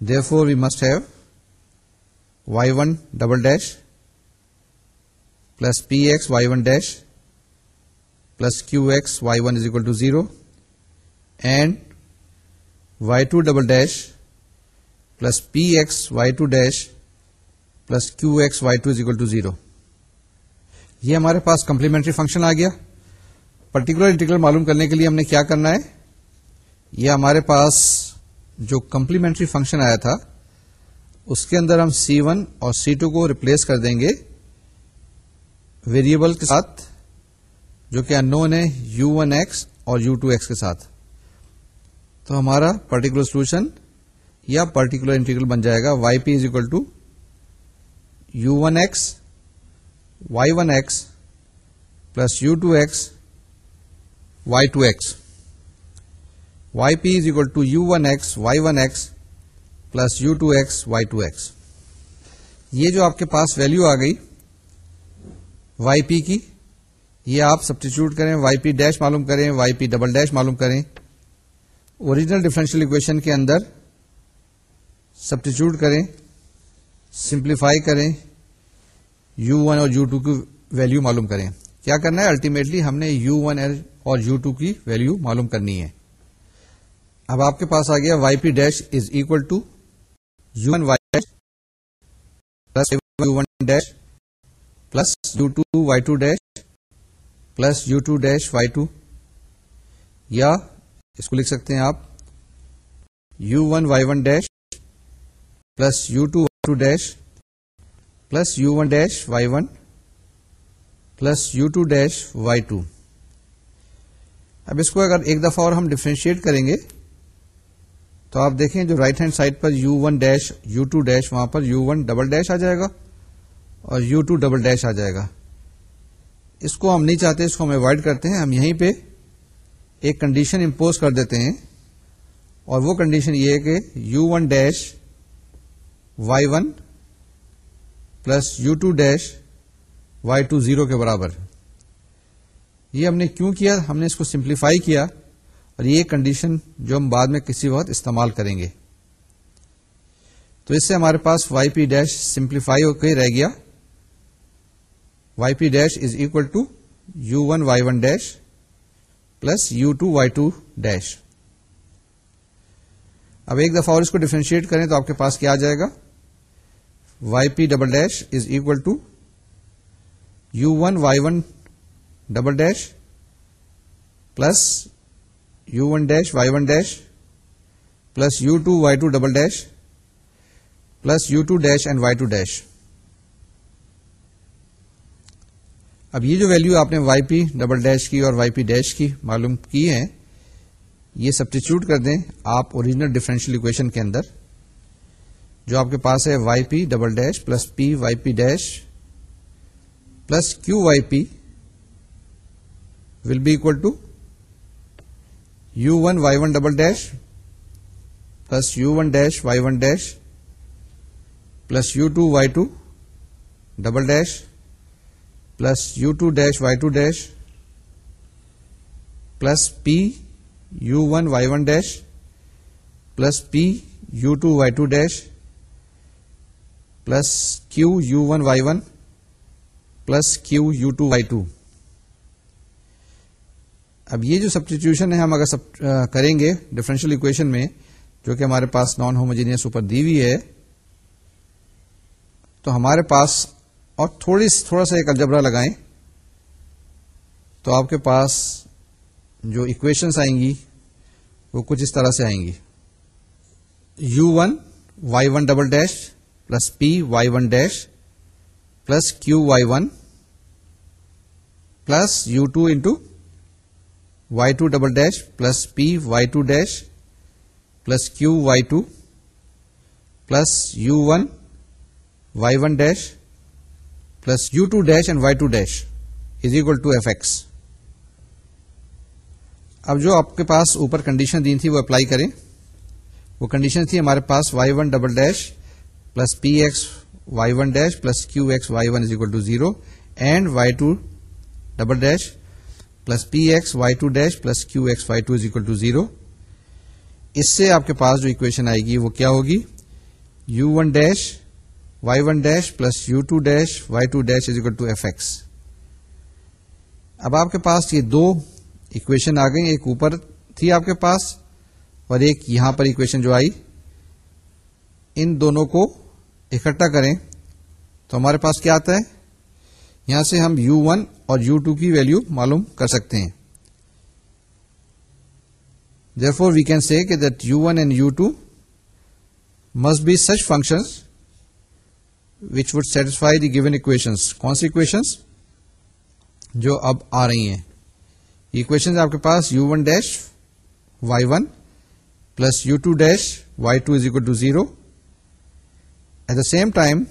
therefore we must have y one double dash plus p x y one dash plus q x y one is equal to zero and y two double dash plus p x y two dash plus q x y two is equal to zero یہ ہمارے پاس complementary function آ گیا particular integral معلوم کرنے کے لیے ہم نے کیا کرنا ہے یہ ہمارے پاس جو کمپلیمنٹری فنکشن آیا تھا، اس کے اندر ہم سی ون اور سی ٹو کو ریپلیس کر دیں گے ویریبل کے ساتھ، جو کہ ان نون ہے یو ون ایکس اور یو ٹو ایکس کے ساتھ۔ تو ہمارا پرٹیکولر سولوشن یا پرٹیکولر انٹیگرل بن جائے گا y p is equal to u one x y one x plus u two x y two x y p is equal to u one x y one x plus u two x y two x یہ جو آپ کے پاس value آ گئی Y P کی، یہ آپ substitute کریں وائی پی ڈیش معلوم کریں وائی پی ڈبل ڈیش معلوم کریں. اوریجنل ڈفرینشیل اکویشن کے اندر سبسٹیچیوٹ کریں سمپلیفائی کریں یو ون اور یو ٹو کی ویلو معلوم کریں. کیا کرنا ہے؟ الٹیمیٹلی ہم نے یو ون اور یو ٹو کی ویلو معلوم کرنی ہے. اب آپ کے پاس آ گیا y p dash is equal to u one y dash plus u one dash plus u two y two dash plus u two dash y two یا اس کو لکھ سکتے ہیں آپ u one y one dash plus u two y two dash plus u one dash y one plus u two dash y two اب اس کو اگر ایک دفعہ اور ہم ڈفرینشیٹ کریں گے تو آپ دیکھیں جو رائٹ ہینڈ سائڈ پر u one dash u two dash وہاں پر یو ون ڈبل ڈیش آ جائے گا اور یو ٹو ڈبل ڈیش آ جائے گا۔ اس کو ہم نہیں چاہتے، اس کو ہم اوائڈ کرتے ہیں۔ ہم یہیں پہ ایک کنڈیشن امپوز کر دیتے ہیں اور وہ کنڈیشن یہ ہے کہ u one dash y one plus u two dash y two zero کے برابر۔ یہ ہم نے کیوں کیا؟ ہم نے اس کو سمپلیفائی کیا۔ اور یہ کنڈیشن جو ہم بعد میں کسی وقت استعمال کریں گے۔ تو اس سے ہمارے پاس وائی پی ڈیش سمپلیفائی ہو کے رہ گیا۔ Y p dash is equal to u one y one dash plus u two y two dash اب ایک دفعہ اور اس کو ڈیفرینشیٹ کریں تو آپ کے پاس کیا آ جائے گا؟ Y p double dash is equal to u one y one double dash plus u one dash y one dash plus u two y two double dash plus u two dash and y two dash اب یہ جو value آپ نے Y پی double dash کی اور Y پی dash کی معلوم کی ہے یہ سبسٹیچیوٹ کر دیں آپ اوریجنل ڈفرینشیل اکویشن کے اندر، جو آپ کے پاس ہے y p double dash plus p y p dash plus q y p will be equal to u one y one double dash plus u one dash y one dash plus u two y two double dash plus u two dash y two dash plus p u one y one dash plus p u two y two dash plus q u one y one plus q u two y two اب یہ جو substitution ہے ہم اگر سب کریں گے differential equation میں، جو کہ ہمارے پاس نان ہوموجینئس اوپر دی ہوئی ہے، تو ہمارے پاس، اور تھوڑی تھوڑا سا ایک الجبرا لگائیں، تو آپ کے پاس جو اکویشنس آئیں گی، وہ کچھ اس طرح سے آئیں گی۔ U one y one double dash plus p y one dash plus q y one plus u two into y two double dash plus p y two dash plus q y two plus u one y one dash plus u two dash and y two dash is equal to f x اب جو آپ کے پاس اوپر condition دی تھی وہ apply کریں وہ condition تھی ہمارے پاس y one double dash plus p x y one dash plus q x y one is equal to zero and y two double dash plus p x y two dash plus q x y two is equal to zero اس سے آپ کے پاس جو equation آئے گی وہ کیا ہوگی؟ U one dash y one dash plus u two dash y two dash is equal to f x اب آپ کے پاس یہ دو اکویشن آ گئی ایک اوپر تھی آپ کے پاس اور ایک یہاں پر اکویشن جو آئی۔ ان دونوں کو اکٹھا کریں تو ہمارے پاس کیا آتا ہے؟ یہاں سے ہم یو ون اور یو ٹو کی ویلو معلوم کر سکتے ہیں۔ Therefore we can see کہ that u one and u two must be such functions which would satisfy the given equations. کون سی equations? جو اب آ رہی ہیں equations آپ کے پاس u one dash y one plus u two dash y two is equal to zero at the same time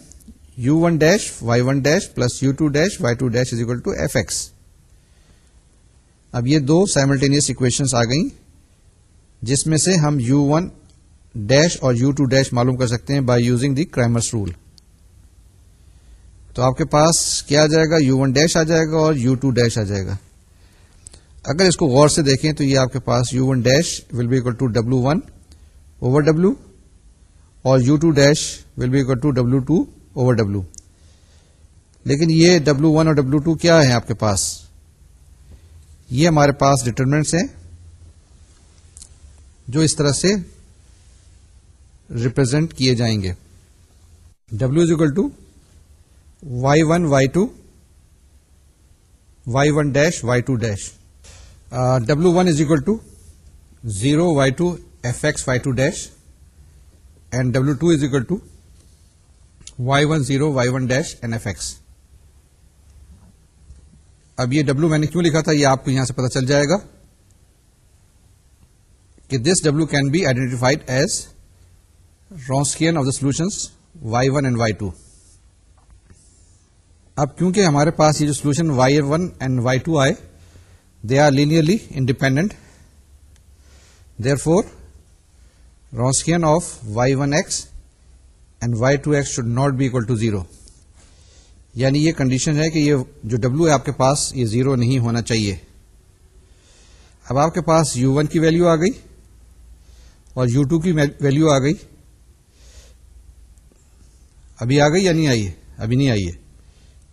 u one dash y one dash plus u two dash y two dash is equal to f x اب یہ دو simultaneous equations آ گئیں، جس میں سے ہم you one dash اور you two dash معلوم کر سکتے ہیں by using the Cramer's rule تو آپ کے پاس کیا آ جائے گا؟ یو ون ڈیش آ جائے گا اور یو ٹو ڈیش آ جائے گا۔ اگر اس کو غور سے دیکھیں تو یہ آپ کے پاس U one dash will be equal to W one over W اور U two dash will be equal to W two over W لیکن یہ ڈبلو ون اور ڈبلو ٹو کیا ہے آپ کے پاس؟ یہ ہمارے پاس ڈٹرمنٹس ہیں جو اس طرح سے ریپرزینٹ کیے جائیں گے۔ W is equal to Y one Y two Y one dash Y two dash W one is equal to zero Y two F X Y two dash and W two is equal to Y one zero Y one dash N F X اب یہ W میں نے کیوں لکھا تھا؟ یہ آپ کو یہاں سے پتا چل جائے گا کہ this W can be identified as Wronskian of the solutions y one and y two اب کیونکہ ہمارے پاس یہ جو solution y one and y two آئے they are linearly independent therefore Wronskian of y one x and y two x should not be equal to zero یعنی یہ condition ہے کہ یہ جو ڈبلو ہے آپ کے پاس یہ زیرو نہیں ہونا چاہیے۔ اب آپ کے پاس یو ون کی ویلو آ گئی اور یو ٹو کی ویلو آ گئی۔ ابھی آ گئی یا نہیں آئی ابھی نہیں آئی ہے۔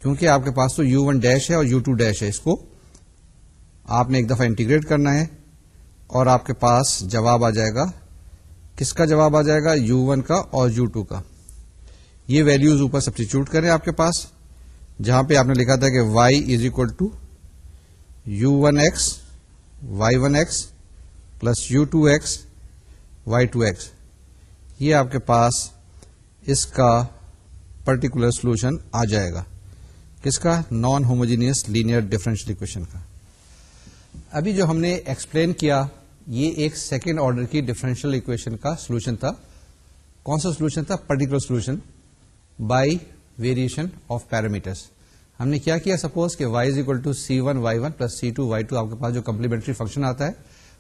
کیونکہ آپ کے پاس تو یو ون ڈیش ہے اور یو ٹو ڈیش ہے۔ اس کو آپ نے ایک دفعہ انٹیگریٹ کرنا ہے اور آپ کے پاس جواب آ جائے گا۔ کس کا جواب آ جائے گا؟ یو ون کا اور یو ٹو کا۔ یہ ویلوز اوپر سبسٹیچیوٹ کریں آپ کے پاس، جہاں پہ آپ نے لکھا تھا کہ y is equal to u one x y one x plus u two x y two x یہ آپ کے پاس اس کا پرٹیکولر سولوشن آ جائے گا۔ کس کا؟ Non homogeneous linear differential equation کا۔ ابھی جو ہم نے ایکسپلین کیا، یہ ایک سیکنڈ آرڈر کی ڈفرینشیل اکویشن کا سولوشن تھا۔ کون سا سولوشن تھا؟ Particular solution by variation of parameters ہم نے کیا کیا؟ سپوز کہ y is equal to c one y one plus c two y two آپ کے پاس جو کمپلیمنٹری فنکشن آتا ہے،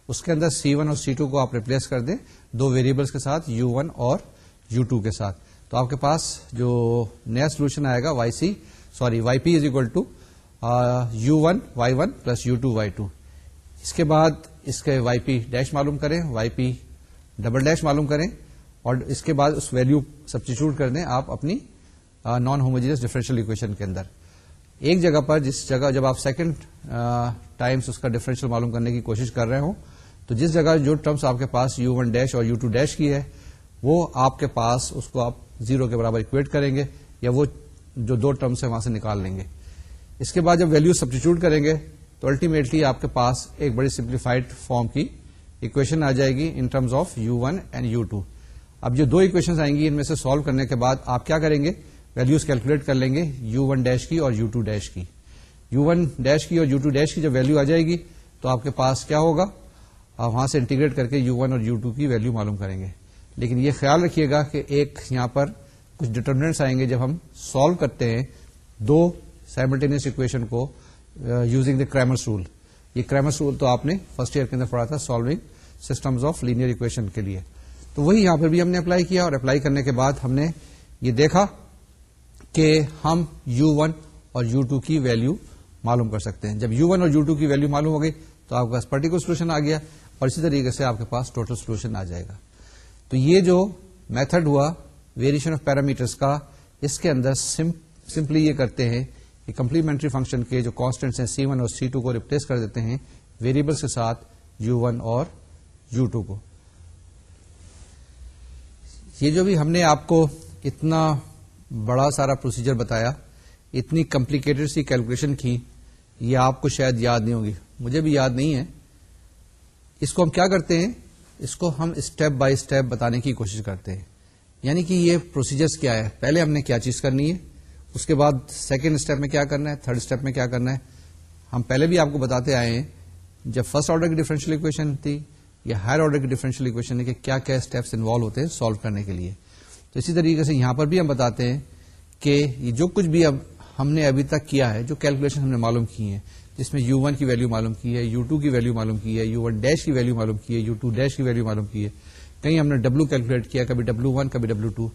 اس کے اندر سی ون اور سی ٹو کو آپ ریپلیس کر دیں دو ویریبلس کے ساتھ یو ون اور یو ٹو کے ساتھ۔ تو آپ کے پاس جو نیا سولوشن آئے گا y c sorry y p is equal to u one y one plus u two y two اس کے بعد اس کے وائی پی ڈیش معلوم کریں وائی پی ڈبل ڈیش معلوم کریں۔ اور اس کے بعد اس ویلو سبسٹیچیوٹ کر دیں آپ اپنی نان ہوموجینس ڈفرینشیل اکویشن کے اندر۔ ایک جگہ پر جس جگہ جب آپ سیکنڈ ٹائمس اس کا ڈفرینشیل معلوم کرنے کی کوشش کر رہے ہوں، تو جس جگہ جو ٹرمس آپ کے پاس یو ون ڈیش اور یو ٹو ڈیش کی ہے، وہ آپ کے پاس اس کو آپ زیرو کے برابر اکویٹ کریں گے یا وہ جو دو ٹرمس ہیں وہاں سے نکال لیں گے۔ اس کے بعد جب ویلو سبسٹیچیوٹ کریں گے، تو الٹیمیٹلی آپ کے پاس ایک بڑی سمپلیفائڈ فارم کی اکویشن آ جائے گی in terms of u one and u two اب جو دو اکویشن آئیں گی ان میں سے سالو کرنے کے بعد آپ کیا کریں گے؟ ویلوز کیلکولیٹ کر لیں گے یو ون ڈیش کی اور یو ٹو ڈیش کی۔ یو ون ڈیش کی اور یو ٹو ڈیش کی جب ویلو آ جائے گی تو آپ کے پاس کیا ہوگا؟ آپ وہاں سے انٹیگریٹ کر کے یو ون اور یو ٹو کی ویلو معلوم کریں گے۔ لیکن یہ خیال رکھیے گا کہ ایک یہاں پر کچھ ڈٹرمنٹس آئیں گے جب ہم سالو کرتے ہیں دو سائملٹینس اکویشن کو یوزنگ دا کریمرس رول یہ کریمرس رول تو آپ نے فرسٹ ایئر کے اندر پڑھا تھا solving systems of linear equation کے لیے۔ تو وہی یہاں پر بھی ہم نے اپلائی کیا اور اپلائی کرنے کے بعد ہم نے یہ دیکھا کہ ہم یو ون اور یو ٹو کی ویلو معلوم کر سکتے ہیں۔ جب یو ون اور یو ٹو کی ویلو معلوم ہو گئی تو آپ کے پاس پرٹیکولر سولوشن آ گیا اور اسی طریقے سے آپ کے پاس ٹوٹل سولوشن آ جائے گا۔ تو یہ جو میتھڈ ہوا ویریشن آف پیرامیٹرس کا، اس کے اندر سمپلی یہ کرتے ہیں کہ کمپلیمنٹری فنکشن کے جو کانسٹینٹس ہیں، سی ون اور سی ٹو کو ریپلیس کر دیتے ہیں ویریبلس کے ساتھ یو ون اور یو ٹو کو۔ یہ جو بھی ہم نے آپ کو اتنا بڑا سارا پروسیجر بتایا، اتنی کمپلیکیٹڈ سی کیلکولیشن کی، یہ آپ کو شاید یاد نہیں ہوگی۔ مجھے بھی یاد نہیں ہے۔ اس کو ہم کیا کرتے ہیں؟ اس کو ہم اسٹیپ بائی اسٹیپ بتانے کی کوشش کرتے ہیں۔ یعنی کہ یہ پروسیجرز کیا ہے؟ پہلے ہم نے کیا چیز کرنی ہے، اس کے بعد سیکنڈ اسٹیپ میں کیا کرنا ہے تھرڈ اسٹیپ میں کیا کرنا ہے۔ ہم پہلے بھی آپ کو بتاتے آئے ہیں، جب فرسٹ آرڈر کی ڈیفرنشیل اکویشن تھی یا ہائر آرڈر کی ڈیفرنشیل اکویشن ہے کہ کیا کیا اسٹیپس انوالو ہوتے ہیں سالو کرنے کے لیے۔ تو اسی طریقے سے یہاں پر بھی ہم بتاتے ہیں کہ یہ جو کچھ بھی اب ہم نے ابھی تک کیا ہے، جو کیلکولیشن ہم نے معلوم کی ہیں، جس میں یو ون کی ویلو معلوم کی ہے یو ٹو کی ویلو معلوم کی ہے یو ون ڈیش کی ویلو معلوم کی ہے یو ٹو ڈیش کی ویلو معلوم کی ہے۔ کہیں ہم نے ڈبلو کیلکولیٹ کیا، کبھی ڈبلو ون کبھی ڈبلو ٹو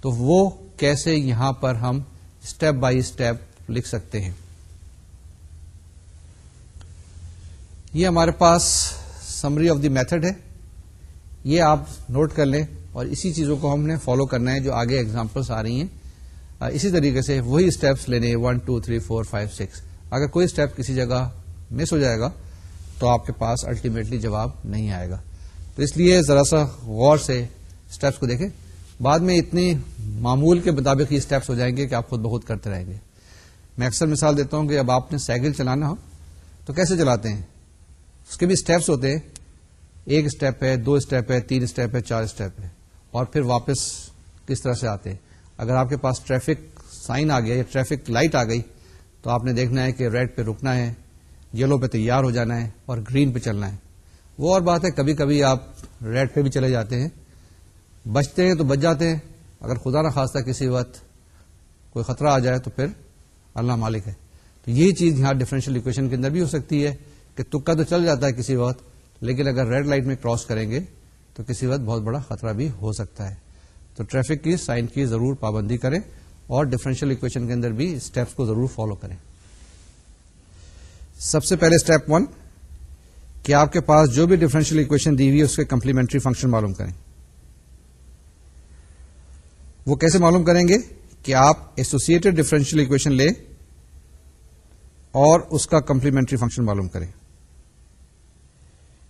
تو وہ کیسے یہاں پر ہم اسٹیپ بائی اسٹیپ لکھ سکتے ہیں۔ یہ ہمارے پاس سمری آف دی میتھڈ ہے یہ آپ نوٹ کر لیں اور اسی چیزوں کو ہم نے فالو کرنا ہے جو آگے اگزامپلس آ رہی ہیں۔ اسی طریقے سے وہی اسٹیپس لینے one two three four five six اگر کوئی اسٹیپ کسی جگہ مس ہو جائے گا تو آپ کے پاس الٹیمیٹلی جواب نہیں آئے گا۔ تو اس لیے ذرا سا غور سے اسٹیپس کو دیکھیں۔ بعد میں اتنی معمول کے مطابق یہ اسٹیپس ہو جائیں گے کہ آپ خود بخود کرتے رہیں گے۔ میں اکثر مثال دیتا ہوں کہ اب آپ نے سائیکل چلانا ہو تو کیسے چلاتے ہیں؟ اس کے بھی اسٹیپس ہوتے ہیں۔ ایک اسٹیپ ہے، دو اسٹیپ ہے، تین اسٹیپ ہے، چار اسٹیپ ہے۔ اور پھر واپس کس طرح سے آتے ہیں؟ اگر آپ کے پاس ٹریفک سائن آ گیا یا ٹریفک لائٹ آ گئی، تو آپ نے دیکھنا ہے کہ ریڈ پہ رکنا ہے یلو پہ تیار ہو جانا ہے اور گرین پہ چلنا ہے۔ وہ اور بات ہے کبھی کبھی آپ ریڈ پہ بھی چلے جاتے ہیں۔ بچتے ہیں تو بچ جاتے ہیں۔ اگر خدا نہ خاصتا کسی وقت کوئی خطرہ آ جائے تو پھر اللہ مالک ہے۔ تو یہی چیز یہاں ڈفرینشیل اکویشن کے اندر بھی ہو سکتی ہے کہ تکا تو چل جاتا ہے کسی وقت لیکن اگر ریڈ لائٹ میں کراس کریں گے تو کسی وقت بہت بڑا خطرہ بھی ہو سکتا ہے۔ تو ٹریفک کی سائن کی ضرور پابندی کریں اور ڈفرینشیل اکویشن کے اندر بھی اسٹیپس کو ضرور فالو کریں۔ سب سے پہلے اسٹیپ ون کہ آپ کے پاس جو بھی ڈفرینشیل اکویشن دی ہوئی ہے اس کے کمپلیمنٹری فنکشن معلوم کریں۔ وہ کیسے معلوم کریں گے؟ کہ آپ ایسوسیٹڈ ڈفرینشیل اکویشن لیں اور اس کا کمپلیمنٹری فنکشن معلوم کریں۔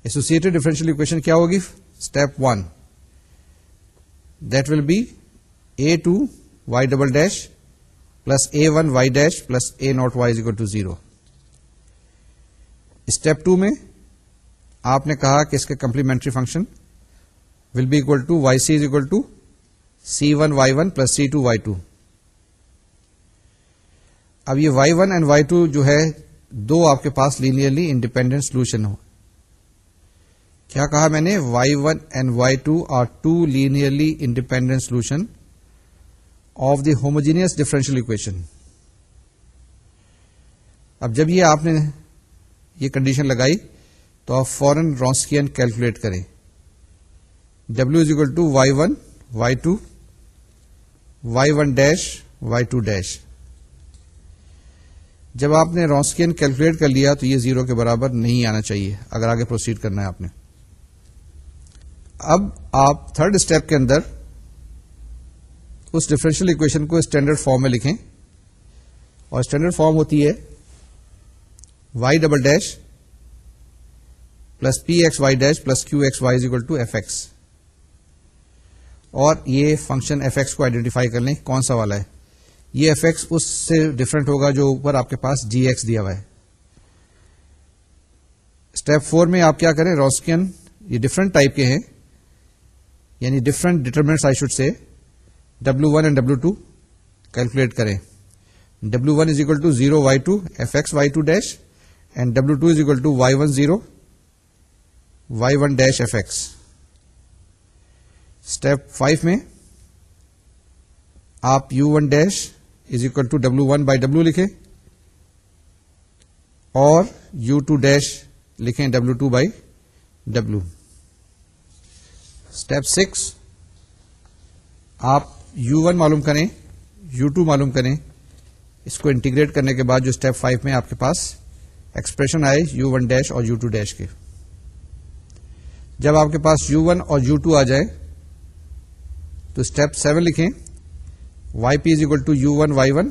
ایسوسیٹڈ ڈیفرنشیل اکویشن کیا ہوگی step one that will be A two Y double dash plus A one Y dash plus A not Y is to zero step two میں آپ نے کہا کہ اس کے complementary function will be equal to Y C is equal to C one Y one plus C two Y two اب یہ Y one and Y two جو ہے دو آپ کے پاس لینئرلی انڈیپینڈنٹ سولوشن ہو کیا کہا میں نے؟ Y one and y two are two linearly independent solution of the homogeneous differential equation اب جب یہ آپ نے یہ کنڈیشن لگائی تو آپ فورن رونسکین کیلکولیٹ کریں۔ W is equal to y one y two y one dash y two dash جب آپ نے رونسکین کیلکولیٹ کر لیا تو یہ زیرو کے برابر نہیں آنا چاہیے۔ اگر آگے پروسیڈ کرنا ہے آپ نے۔ اب آپ تھرڈ اسٹیپ کے اندر اس ڈفرینشیل اکویشن کو اسٹینڈرڈ فارم میں لکھیں۔ اور اسٹینڈرڈ فارم ہوتی ہے y double dash plus p x y dash plus q x y is equal to f x اور یہ فنکشن ایف ایکس کو آئیڈینٹیفائی کر لیں، کون سا والا ہے؟ یہ ایف ایکس اس سے ڈفرنٹ ہوگا جو اوپر آپ کے پاس جی ایکس دیا ہوا ہے۔ اسٹیپ فور میں آپ کیا کریں؟ روسکین یہ ڈفرنٹ ٹائپ کے ہیں۔ یعنی different determinant I should say W one and W two calculate کریں۔ W one is equal to zero Y two F X Y two dash and W two is equal to Y one zero Y one dash F X step five میں، آپ U one dash is equal to W one by W لکھیں اور you two dash لکھیں W two by W step six آپ you one معلوم کریں you two معلوم کریں، اس کو انٹیگریٹ کرنے کے بعد جو اسٹیپ فائیو میں آپ کے پاس ایکسپریشن آئے یو ون ڈیش اور یو ٹو ڈیش کے۔ جب آپ کے پاس یو ون اور یو ٹو آ جائے، تو اسٹیپ سیون لکھیں y p is equal to u one y one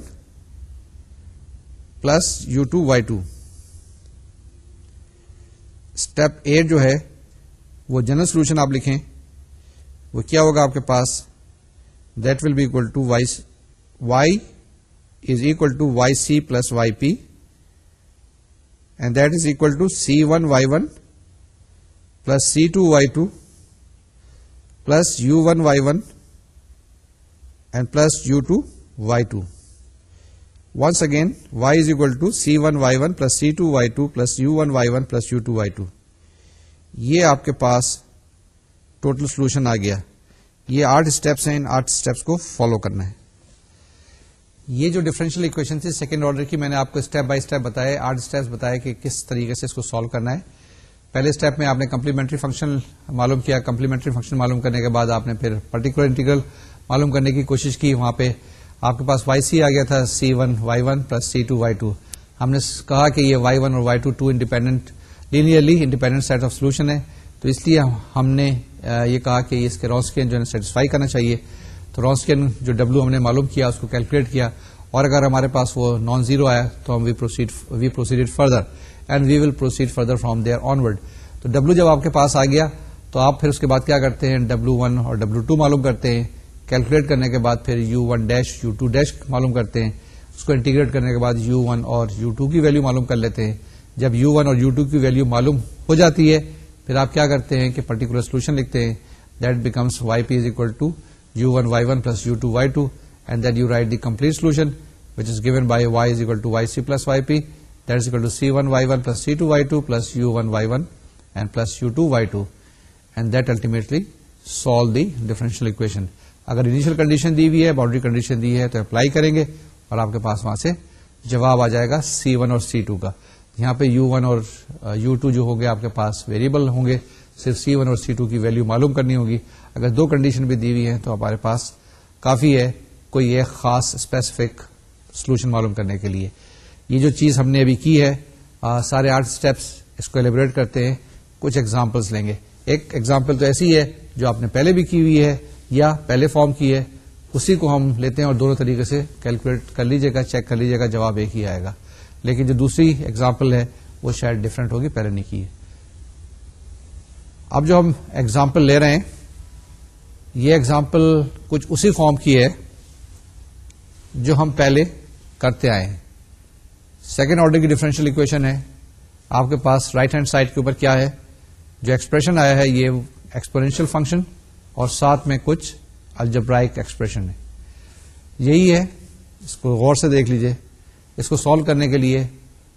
plus u two y two step eight جو ہے، وہ جنرل سولوشن آپ لکھیں۔ وہ کیا ہوگا آپ کے پاس that will be equal to y y is equal to y c plus y p and that is equal to c one y one plus c two y two plus u one y one and plus and plus u2 y2. Once again, y is equal to c1 y1 plus c2 y2 plus u1 y1 plus u2 y2. یہ آپ کے پاس total solution آ گیا۔ یہ آٹھ steps ہیں، ان آٹھ اسٹیپس کو فالو کرنا ہے۔ یہ جو ڈفرینشیل اکویشن تھی سیکنڈ آرڈر کی، میں نے آپ کو اسٹیپ بائی اسٹیپ بتایا آٹھ اسٹیپس بتایا کہ کس طریقے سے اس کو سالو کرنا ہے۔ پہلے اسٹیپ میں آپ نے کمپلیمنٹری فنکشن معلوم کیا۔ کمپلیمنٹری فنکشن معلوم کرنے کے بعد آپ نے پھر پرٹیکولر انٹیگرل معلوم کرنے کی کوشش کی۔ وہاں پہ آپ کے پاس وائی سی آ گیا تھا c one y one plus c two y two ہم نے کہا کہ یہ وائی ون اور y two two independent linearly independent set of solution ہے تو اس لیے ہم نے یہ کہا کہ اس کے رونسکین جو ہے سیٹسفائی کرنا چاہیے۔ تو رونسکین جو ڈبلو ہم نے معلوم کیا، اس کو کیلکولیٹ کیا۔ اور اگر ہمارے پاس وہ نان زیرو آیا، تو ہم we proceed further and we will proceed further from there onward تو ڈبلو جب آپ کے پاس آ گیا، تو آپ پھر اس کے بعد کیا کرتے ہیں؟ ڈبلو ون اور ڈبلو ٹو معلوم کرتے ہیں۔ کیلکولیٹ کرنے کے بعد پھر u one dash u two dash معلوم کرتے ہیں۔ اس کو انٹیگریٹ کرنے کے بعد یو ون اور یو ٹو کی ویلو معلوم کر لیتے ہیں۔ جب یو ون اور یو ٹو کی ویلو معلوم ہو جاتی ہے پھر آپ کیا کرتے ہیں کہ پرٹیکولر سولوشن لکھتے ہیں. That becomes y p is equal to u one y one plus u two y two and that you write the complete solution which is given by y is equal to y c plus y p that is equal to c one y one plus c two y two plus u one y one and plus u two y two and that ultimately solve the differential equation اگر initial condition دی ہوئی ہے boundary condition دی ہے، تو apply کریں گے اور آپ کے پاس وہاں سے جواب آ جائے گا سی ون اور سی ٹو کا. یہاں پہ یو ون اور یو ٹو جو ہو آپ کے پاس ویریبل ہوں گے صرف سی ون اور سی ٹو کی ویلو معلوم کرنی ہوگی۔ اگر دو کنڈیشن بھی دی ہوئی ہیں تو ہمارے پاس کافی ہے کوئی ایک خاص اسپیسیفک سولوشن معلوم کرنے کے لیے۔ یہ جو چیز ہم نے ابھی کی ہے آ, سارے آٹھ اسٹیپس اس کو ایلیبریٹ کرتے ہیں کچھ ایگزامپلس لیں گے۔ ایک ایگزامپل تو ایسی ہے جو آپ نے پہلے بھی کی ہوئی ہے یا پہلے فارم کی ہے اسی کو ہم لیتے ہیں اور دونوں طریقے سے کیلکولیٹ کر لیجیے گا چیک کر لیجیے گا جواب ایک ہی آئے گا۔ لیکن جو دوسری ایگزامپل ہے وہ شاید ڈفرینٹ ہوگی، پہلے نہیں کی ہے۔ اب جو ہم ایگزامپل لے رہے ہیں، یہ ایگزامپل کچھ اسی فارم کی ہے جو ہم پہلے کرتے آئے ہیں۔ سیکنڈ آرڈر کی ڈفرینشیل اکویشن ہے۔ آپ کے پاس رائٹ ہینڈ سائڈ کے اوپر کیا ہے؟ جو ایکسپریشن آیا ہے، یہ ایکسپورینشیل فنکشن اور ساتھ میں کچھ الجبرائک ایکسپریشن ہے۔ یہی ہے، اس کو غور سے دیکھ لیجیے۔ اس کو سالو کرنے کے لیے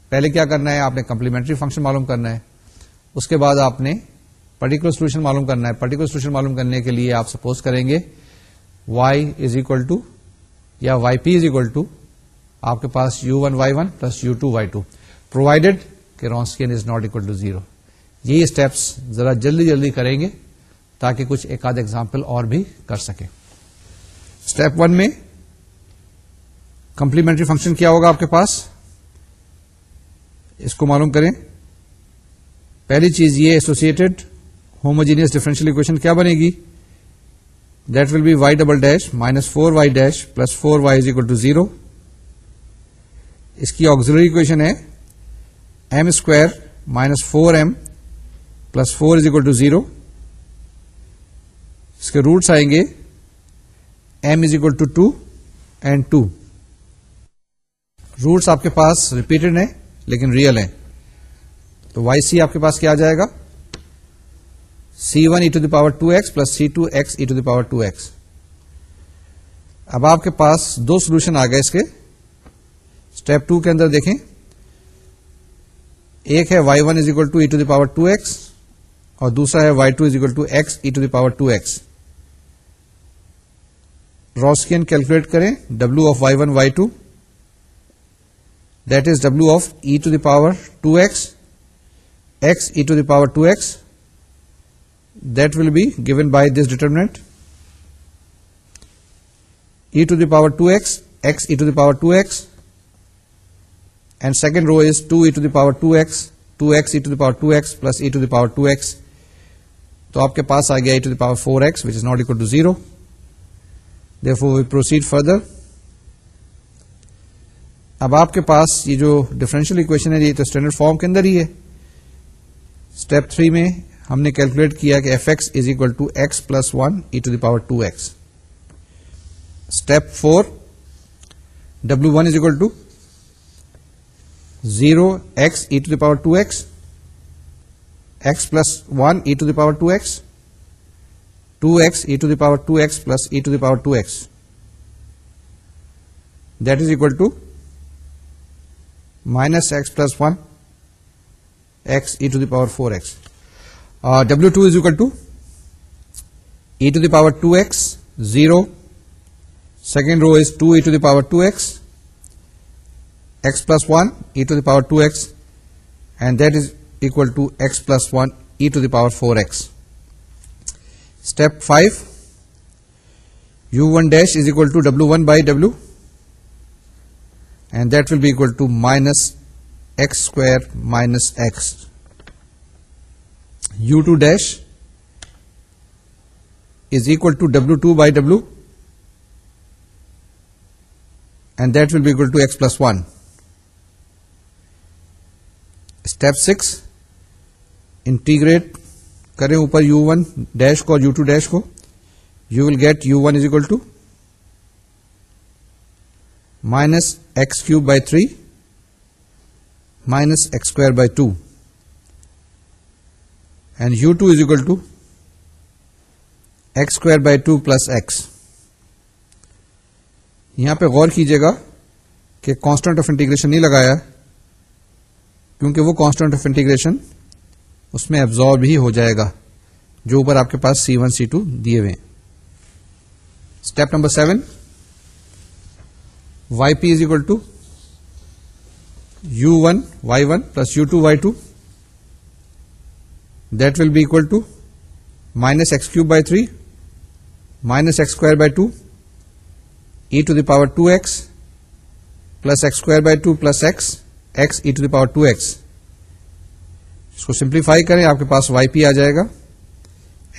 پہلے کیا کرنا ہے؟ آپ نے کمپلیمنٹری فنکشن معلوم کرنا ہے۔ اس کے بعد آپ نے پرٹیکولر سولوشن معلوم کرنا ہے۔ پرٹیکولر سولوشن معلوم کرنے کے لیے آپ سپوز کریں گے وائی از اکول ٹو یا y p is equal to آپ کے پاس u one y one plus u two y two provided کہ Wronskian is not equal to zero یہی اسٹیپس ذرا جلدی جلدی کریں گے تاکہ کچھ ایک آدھ ایگزامپل اور بھی کر سکیں۔ اسٹیپ ون میں کمپلیمنٹری فنکشن کیا ہوگا آپ کے پاس؟ اس کو معلوم کریں۔ پہلی چیز یہ ایسوسیٹڈ ہوموجینئس ڈیفرنشیل اکویشن کیا بنے گی؟ That will be y double dash minus four y dash plus four y is equal to zero اس کی آگزری اکویشن ہے m square minus four m plus four is equal to zero اس کے roots آئیں گے m is equal to two and two roots آپ کے پاس repeated ہیں، لیکن ریئل ہیں. تو وائی سی آپ کے پاس کیا آ جائے گا? C one e to the power two x plus c two x e to the power two x اب آپ کے پاس دو سولوشن آ گئے اس کے. اسٹیپ ٹو کے اندر دیکھیں. ایک ہے y one is equal to e to the power two x اور دوسرا ہے y two is equal to x e to the power two x Wronskian calculate کریں. W of y one y two that is W of e to the power two x x e to the power two x that will be given by this determinant e to the power two x x e to the power two x and second row is two e to the power two x two x e to the power two x plus e to the power two x تو آپ کے پاس آ گیا e to the power four x which is not equal to zero there we proceed further اب آپ کے پاس یہ جو ڈفرینشیل اکویشن ہے، یہ تو اسٹینڈرڈ فارم کے اندر ہی ہے۔ اسٹیپ تھری میں ہم نے کیلکولیٹ کیا کہ f x is equal to x plus one e to the power two x step four W one is equal to zero x e to the power two x x plus one e to the power two x two x e to the power two x plus e to the power two x minus x plus one x e to the power four s double tower two e to the power two x zero second row is two e to the power two x x plus one e to the power two x and that is equal to x plus one e to the power four x step five u one dash is equal to W one by W by w, and that will be equal to minus x square minus x. u2 dash is equal to w2 by w, and that will be equal to x plus 1. Step 6, integrate کریں اوپر u one dash کو اور you two dash کو you will get u one is equal to minus x cube by three minus x square by two and u two is equal to x square by two plus x یہاں پہ غور کیجیے گا کہ constant of integration نہیں لگایا کیونکہ وہ کانسٹنٹ آف انٹیگریشن اس میں ایبزارب ہی ہو جائے گا جو اوپر آپ کے پاس سی ون سی ٹو دیے ہوئے step number seven y p is equal to, u one, y one plus u two, y two, that will be equal to, minus x cube by three, minus x square by two, e to the power two x plus x square by two plus x x e to the power two x. اس کو simplify کریں، آپ کے پاس Y پی آ جائے گا۔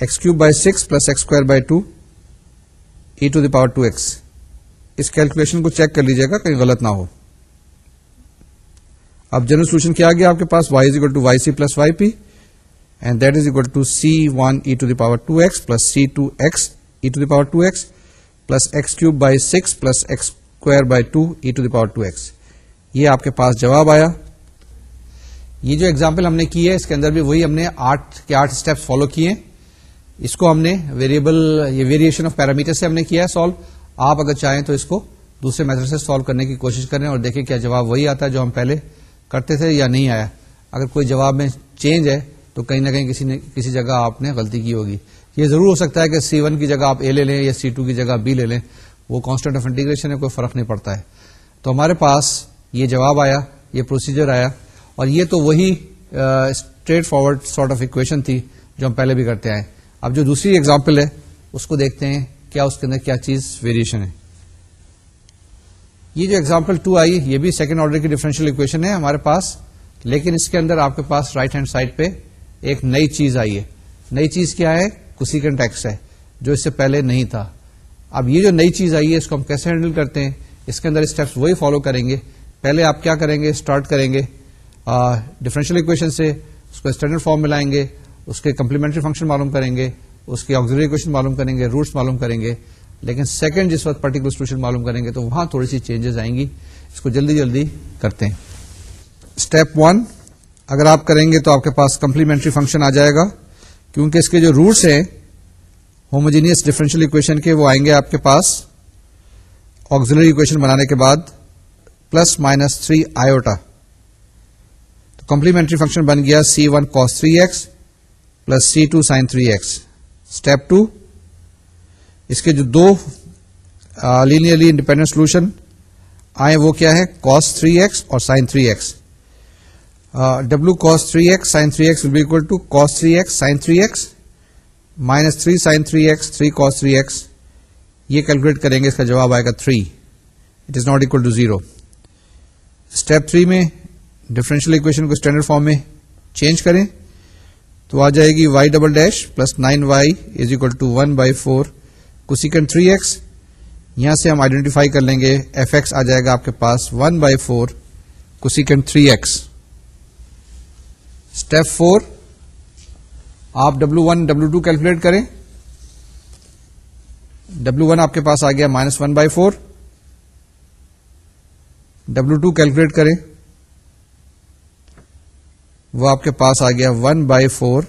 X cube by six plus x square by two, e to the power two x. Us calculation کو check کر لیجیے گا کہیں غلط نہ ہو۔ اب جنرل سولوشن کیا گیا آپ کے پاس؟ Y is equal to y c plus y p and that is equal to c one e to the power two x plus c two x e to the power two x plus x cube by six plus x square by two e to the power two x یہ آپ کے پاس جواب آیا۔ یہ جو example ہم نے کی ہے، اس کے اندر بھی وہی ہم نے آٹھ کے آٹھ اسٹیپس فالو کیے۔ اس کو ہم نے ویریبل یہ ویریشن آف پیرامیٹر سے ہم نے کیا ہے سالو آپ اگر چاہیں تو اس کو دوسرے میتھڈ سے سالو کرنے کی کوشش کریں اور دیکھیں کیا جواب وہی آتا ہے جو ہم پہلے کرتے تھے یا نہیں آیا۔ اگر کوئی جواب میں چینج ہے تو کہیں نہ کہیں کسی نے کسی جگہ آپ نے غلطی کی ہوگی۔ یہ ضرور ہو سکتا ہے کہ سی ون کی جگہ آپ اے لے لیں یا سی ٹو کی جگہ بی لے لیں۔ وہ کانسٹنٹ آف انٹیگریشن ہے، کوئی فرق نہیں پڑتا ہے۔ تو ہمارے پاس یہ جواب آیا، یہ پروسیجر آیا اور یہ تو وہی straight forward sort of equation تھی جو ہم پہلے بھی کرتے آئے۔ اب جو دوسری ایگزامپل ہے، اس کو دیکھتے ہیں۔ کیا اس کے اندر کیا چیز ویریشن ہے۔ یہ جو ایگزامپل ٹو آئی، یہ بھی سیکنڈ آرڈر کی ڈفرینشیل اکویشن ہے ہمارے پاس، لیکن اس کے اندر آپ کے پاس رائٹ ہینڈ سائڈ پہ ایک نئی چیز آئی ہے۔ نئی چیز کیا ہے؟ کسیکن ٹیکس ہے، جو اس سے پہلے نہیں تھا۔ اب یہ جو نئی چیز آئی ہے، اس کو ہم کیسے ہینڈل کرتے ہیں؟ اس کے اندر اسٹیپس وہی فالو کریں گے۔ پہلے آپ کیا کریں گے؟ اسٹارٹ کریں گے۔ ڈفرینشیل اکویشن سے اس کو اسٹینڈرڈ فارم میں لائیں گے۔ اس کے کمپلیمنٹری فنکشن معلوم کریں گے۔ اس کی آگزری اکویشن معلوم کریں گے روٹس معلوم کریں گے، لیکن سیکنڈ جس وقت پرٹیکولر سولوشن معلوم کریں گے تو وہاں تھوڑی سی چینجز آئیں گی۔ اس کو جلدی جلدی کرتے ہیں۔ اسٹیپ ون اگر آپ کریں گے تو آپ کے پاس کمپلیمنٹری فنکشن آ جائے گا، کیونکہ اس کے جو روٹس ہیں ہوموجینئس ڈفرینشیل اکویشن کے وہ آئیں گے آپ کے پاس آگزلری اکویشن بنانے کے بعد پلس مائنس تھری آئیوٹا تو کمپلیمنٹری فنکشن بن گیا c one cos three x plus c two sine three x step two اس کے جو دو لینئرلی انڈیپینڈنٹ سولوشن آئے وہ کیا ہے کوس تھری ایکس اور sine three x W cos three x sine three x will be equal to cos three x sine three x minus three sine three x three cos three x یہ calculate کریں گے اس کا جواب آئے گا three it is not equal to zero step three میں differential equation کو standard form میں چینج کریں تو آ جائے گی y double dash plus nine y is equal to one by four cosec three x یہاں سے ہم آئیڈینٹیفائی کر لیں گے ایف ایکس آ جائے گا آپ کے پاس one by four cosec three x step four آپ W one W two calculate کریں. ڈبلو ون آپ کے پاس آ گیا minus one by four W two calculate کریں. وہ آپ کے پاس آ گیا one by four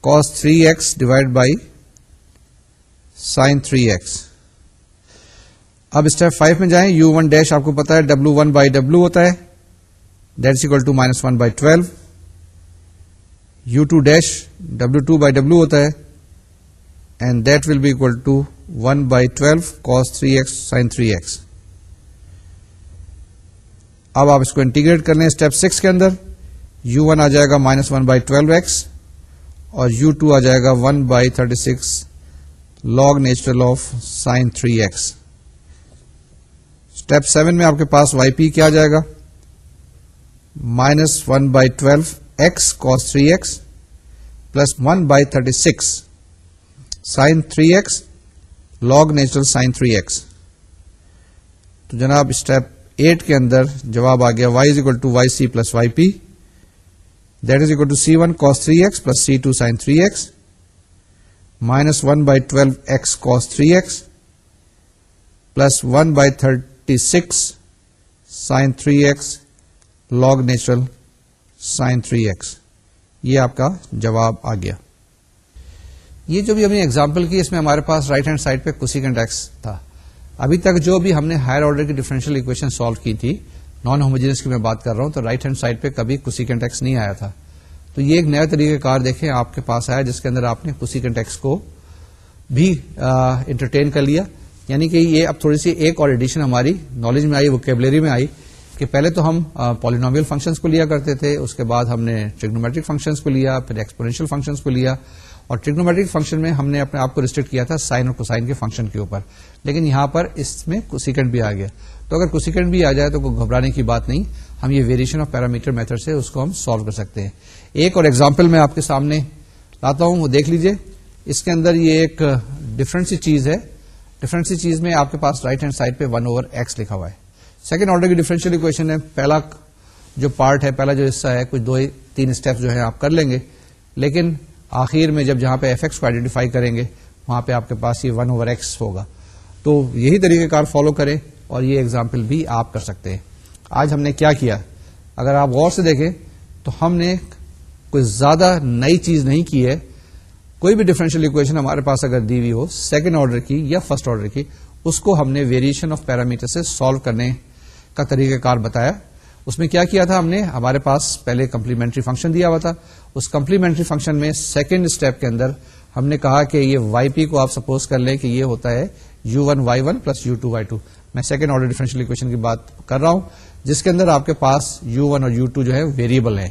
cos three x divide by sine three x اب اسٹیپ فائیو میں جائیں یو ون ڈیش آپ کو پتا ہے ڈبلو ون بائی ڈبلو ہوتا ہے that is equal to minus one by twelve u two dash W two by W ہوتا ہے and that will be equal to one by twelve cos three x sine three x اب آپ اس کو integrate کر لیں step six کے اندر۔ یو ون آ جائے گا minus one by twelve x اور یو ٹو آ جائے گا one by thirty six log natural of sine three x step seven میں آپ کے پاس وائی پی کیا جائے گا؟ Minus one by twelve x cos three x plus one by thirty six sine three x log natural sine three x تو جناب step eight کے اندر جواب آ گیا y is equal to y c plus y p that is equal to c one cos three x plus c two sine three x minus one by twelve x cos three x plus one by thirty six sine three x log natural sine three x یہ آپ کا جواب آ گیا۔ یہ جو بھی ہم نے اگزامپل کی، اس میں ہمارے پاس رائٹ ہینڈ سائڈ پہ کسی کنٹیکس تھا۔ ابھی تک جو بھی ہم نے ہائر آرڈر کی ڈیفرنشیل اکویشن سالو کی تھی نان ہوموجینس کی میں بات کر رہا ہوں تو رائٹ ہینڈ سائڈ پہ کبھی کسی کنٹیکس نہیں آیا تھا۔ تو یہ ایک نیا طریقہ کار دیکھیں آپ کے پاس آیا جس کے اندر آپ نے کسی کنٹیکس کو بھی انٹرٹین کر لیا۔ یعنی کہ یہ اب تھوڑی سی ایک اور ایڈیشن ہماری نالج میں آئی ووکیبلری میں آئی کہ پہلے تو ہم پالینومیل فنکشنس کو لیا کرتے تھے، اس کے بعد ہم نے ٹریگنومیٹرک فنکشنس کو لیا، پھر ایکسپورینشیل فنکشنس کو لیا۔ اور ٹریگنومیٹرک فنکشن میں ہم نے اپنے آپ کو ریسٹرکٹ کیا تھا سائن اور کوسائن کے فنکشن کے اوپر۔ لیکن یہاں پر اس میں کوسیکنڈ بھی آ گیا۔ تو اگر کوسیکنڈ بھی آ جائے تو کوئی گھبرانے کی بات نہیں، ہم یہ ویریشن آف پیرامیٹر میتھڈ سے اس کو ہم سالو کر سکتے ہیں۔ ایک اور ایگزامپل میں آپ کے سامنے لاتا ہوں، وہ دیکھ لیجیے۔ اس کے اندر یہ ایک ڈفرنٹ سی چیز ہے۔ ڈفرنٹ سی چیز میں آپ کے پاس رائٹ ہینڈ سائڈ پہ ون اوور ایکس لکھا ہوا ہے۔ سیکنڈ آرڈر کی ڈیفرنشیل اکویشن ہے۔ پہلا جو پارٹ ہے، پہلا جو حصہ ہے، کچھ دو تین اسٹیپ جو ہے آپ کر لیں گے۔ لیکن آخر میں جب جہاں پہ ایف ایکس کو آئیڈینٹیفائی کریں گے، وہاں پہ آپ کے پاس یہ ون اوور ایکس ہوگا۔ تو یہی طریقہ کار فالو کریں۔ اور یہ ایگزامپل بھی آپ کر سکتے ہیں۔ آج ہم نے کیا کیا؟ اگر آپ غور سے دیکھیں تو ہم نے کوئی زیادہ نئی چیز نہیں کی ہے۔ کوئی بھی ڈفرینشیل اکویشن ہمارے پاس اگر دی ہوئی ہو سیکنڈ آرڈر کی یا فرسٹ آرڈر کی، اس کو ہم نے ویریشن آف پیرامیٹر سے سالو کرنے کا طریقہ کار بتایا۔ اس میں کیا کیا تھا ہم نے؟ ہمارے پاس پہلے کمپلیمنٹری فنکشن دیا ہوا تھا۔ اس کمپلیمنٹری فنکشن میں سیکنڈ اسٹیپ کے اندر ہم نے کہا کہ یہ وائی پی کو آپ سپوز کر لیں کہ یہ ہوتا ہے u one y one plus u two y two میں سیکنڈ آرڈر ڈیفرنشیل اکویشن کی بات کر رہا ہوں، جس کے اندر آپ کے پاس یو ون اور یو ٹو جو ہے ویریبل ہے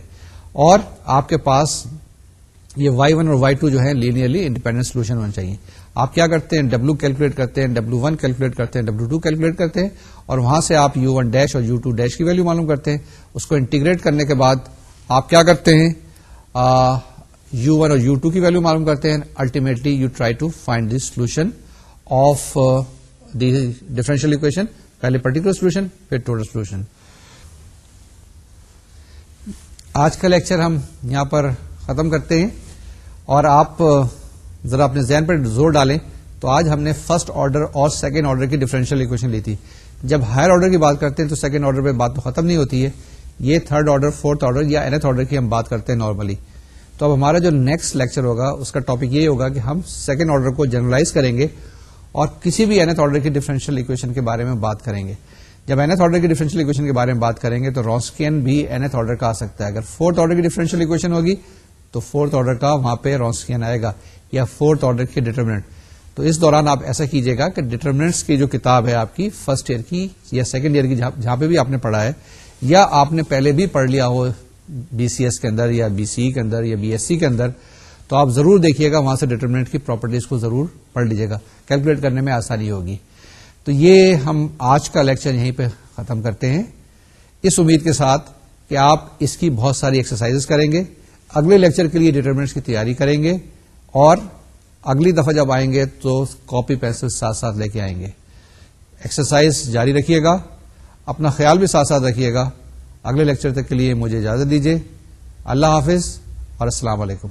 اور آپ کے پاس یہ وائی ون اور وائی ٹو جو ہے لینئرلی انڈیپینڈنٹ سولوشن ہونا چاہیے۔ آپ کیا کرتے ہیں؟ ڈبلو کیلکولیٹ کرتے ہیں ڈبلو ون کیلکولیٹ کرتے ہیں ڈبلو ٹو کیلکولیٹ کرتے ہیں اور وہاں سے آپ یو ون ڈیش اور یو ٹو ڈیش کی ویلو معلوم کرتے ہیں۔ اس کو انٹیگریٹ کرنے کے بعد آپ کیا کرتے ہیں؟ یو ون اور یو ٹو کی ویلو معلوم کرتے ہیں۔ Ultimately you try to find the solution of the differential equation, پہلے پرٹیکولر سولوشن پھر ٹوٹل سولوشن آج کا لیکچر ہم یہاں پر ختم کرتے ہیں اور آپ ذرا اپنے ذہن پر زور ڈالیں تو آج ہم نے فرسٹ آرڈر اور سیکنڈ آرڈر کی ڈفرینشیل اکویشن لی تھی۔ جب ہائر آرڈر کی بات کرتے ہیں تو سیکنڈ آرڈر پہ بات تو ختم نہیں ہوتی ہے، یہ تھرڈ آرڈر فورتھ آرڈر یا اینتھ آرڈر کی ہم بات کرتے ہیں نارملی تو اب ہمارا جو نیکسٹ لیکچر ہوگا، اس کا ٹاپک یہ ہوگا کہ ہم سیکنڈ آرڈر کو جنرلائز کریں گے اور کسی بھی اینتھ آرڈر کی ڈفرینشیل اکویشن کے بارے میں بات کریں گے۔ جب اینتھ آرڈر کی ڈیفرنشیل اکویشن کے بارے میں بات کریں گے تو رونسکین بھی اینتھ آرڈر کا آ سکتا ہے۔ اگر فورتھ آرڈر کی ڈیفرنشیل اکویشن ہوگی تو فورتھ آرڈر کا وہاں پہ رونسکین آئے گا یا فورتھ آرڈر کی ڈیٹرمنٹ تو اس دوران آپ ایسا کیجیے گا کہ ڈیٹرمنٹس کی جو کتاب ہے آپ کی فرسٹ ایئر کی یا سیکنڈ ایئر کی، جہاں پہ بھی آپ نے پڑھا ہے، یا آپ نے پہلے بھی پڑھ لیا ہو بی سی ایس کے اندر یا بی سی کے اندر یا بی ایس سی کے اندر تو آپ ضرور دیکھیے گا وہاں سے ڈیٹرمنٹ کی پراپرٹیز کو ضرور پڑھ لیجیے گا۔ کیلکولیٹ کرنے میں آسانی ہوگی۔ تو یہ ہم آج کا لیکچر یہیں پہ ختم کرتے ہیں۔ اس امید کے ساتھ کہ آپ اس کی بہت ساری ایکسرسائز کریں گے۔ اگلے لیکچر کے لیے ڈیٹرمنٹس کی تیاری کریں گے۔ اور اگلی دفعہ جب آئیں گے تو کاپی پینسل ساتھ ساتھ لے کے آئیں گے۔ ایکسرسائز جاری رکھیے گا۔ اپنا خیال بھی ساتھ ساتھ رکھیے گا۔ اگلے لیکچر تک کے لیے مجھے اجازت دیجیے۔ اللہ حافظ اور السلام علیکم۔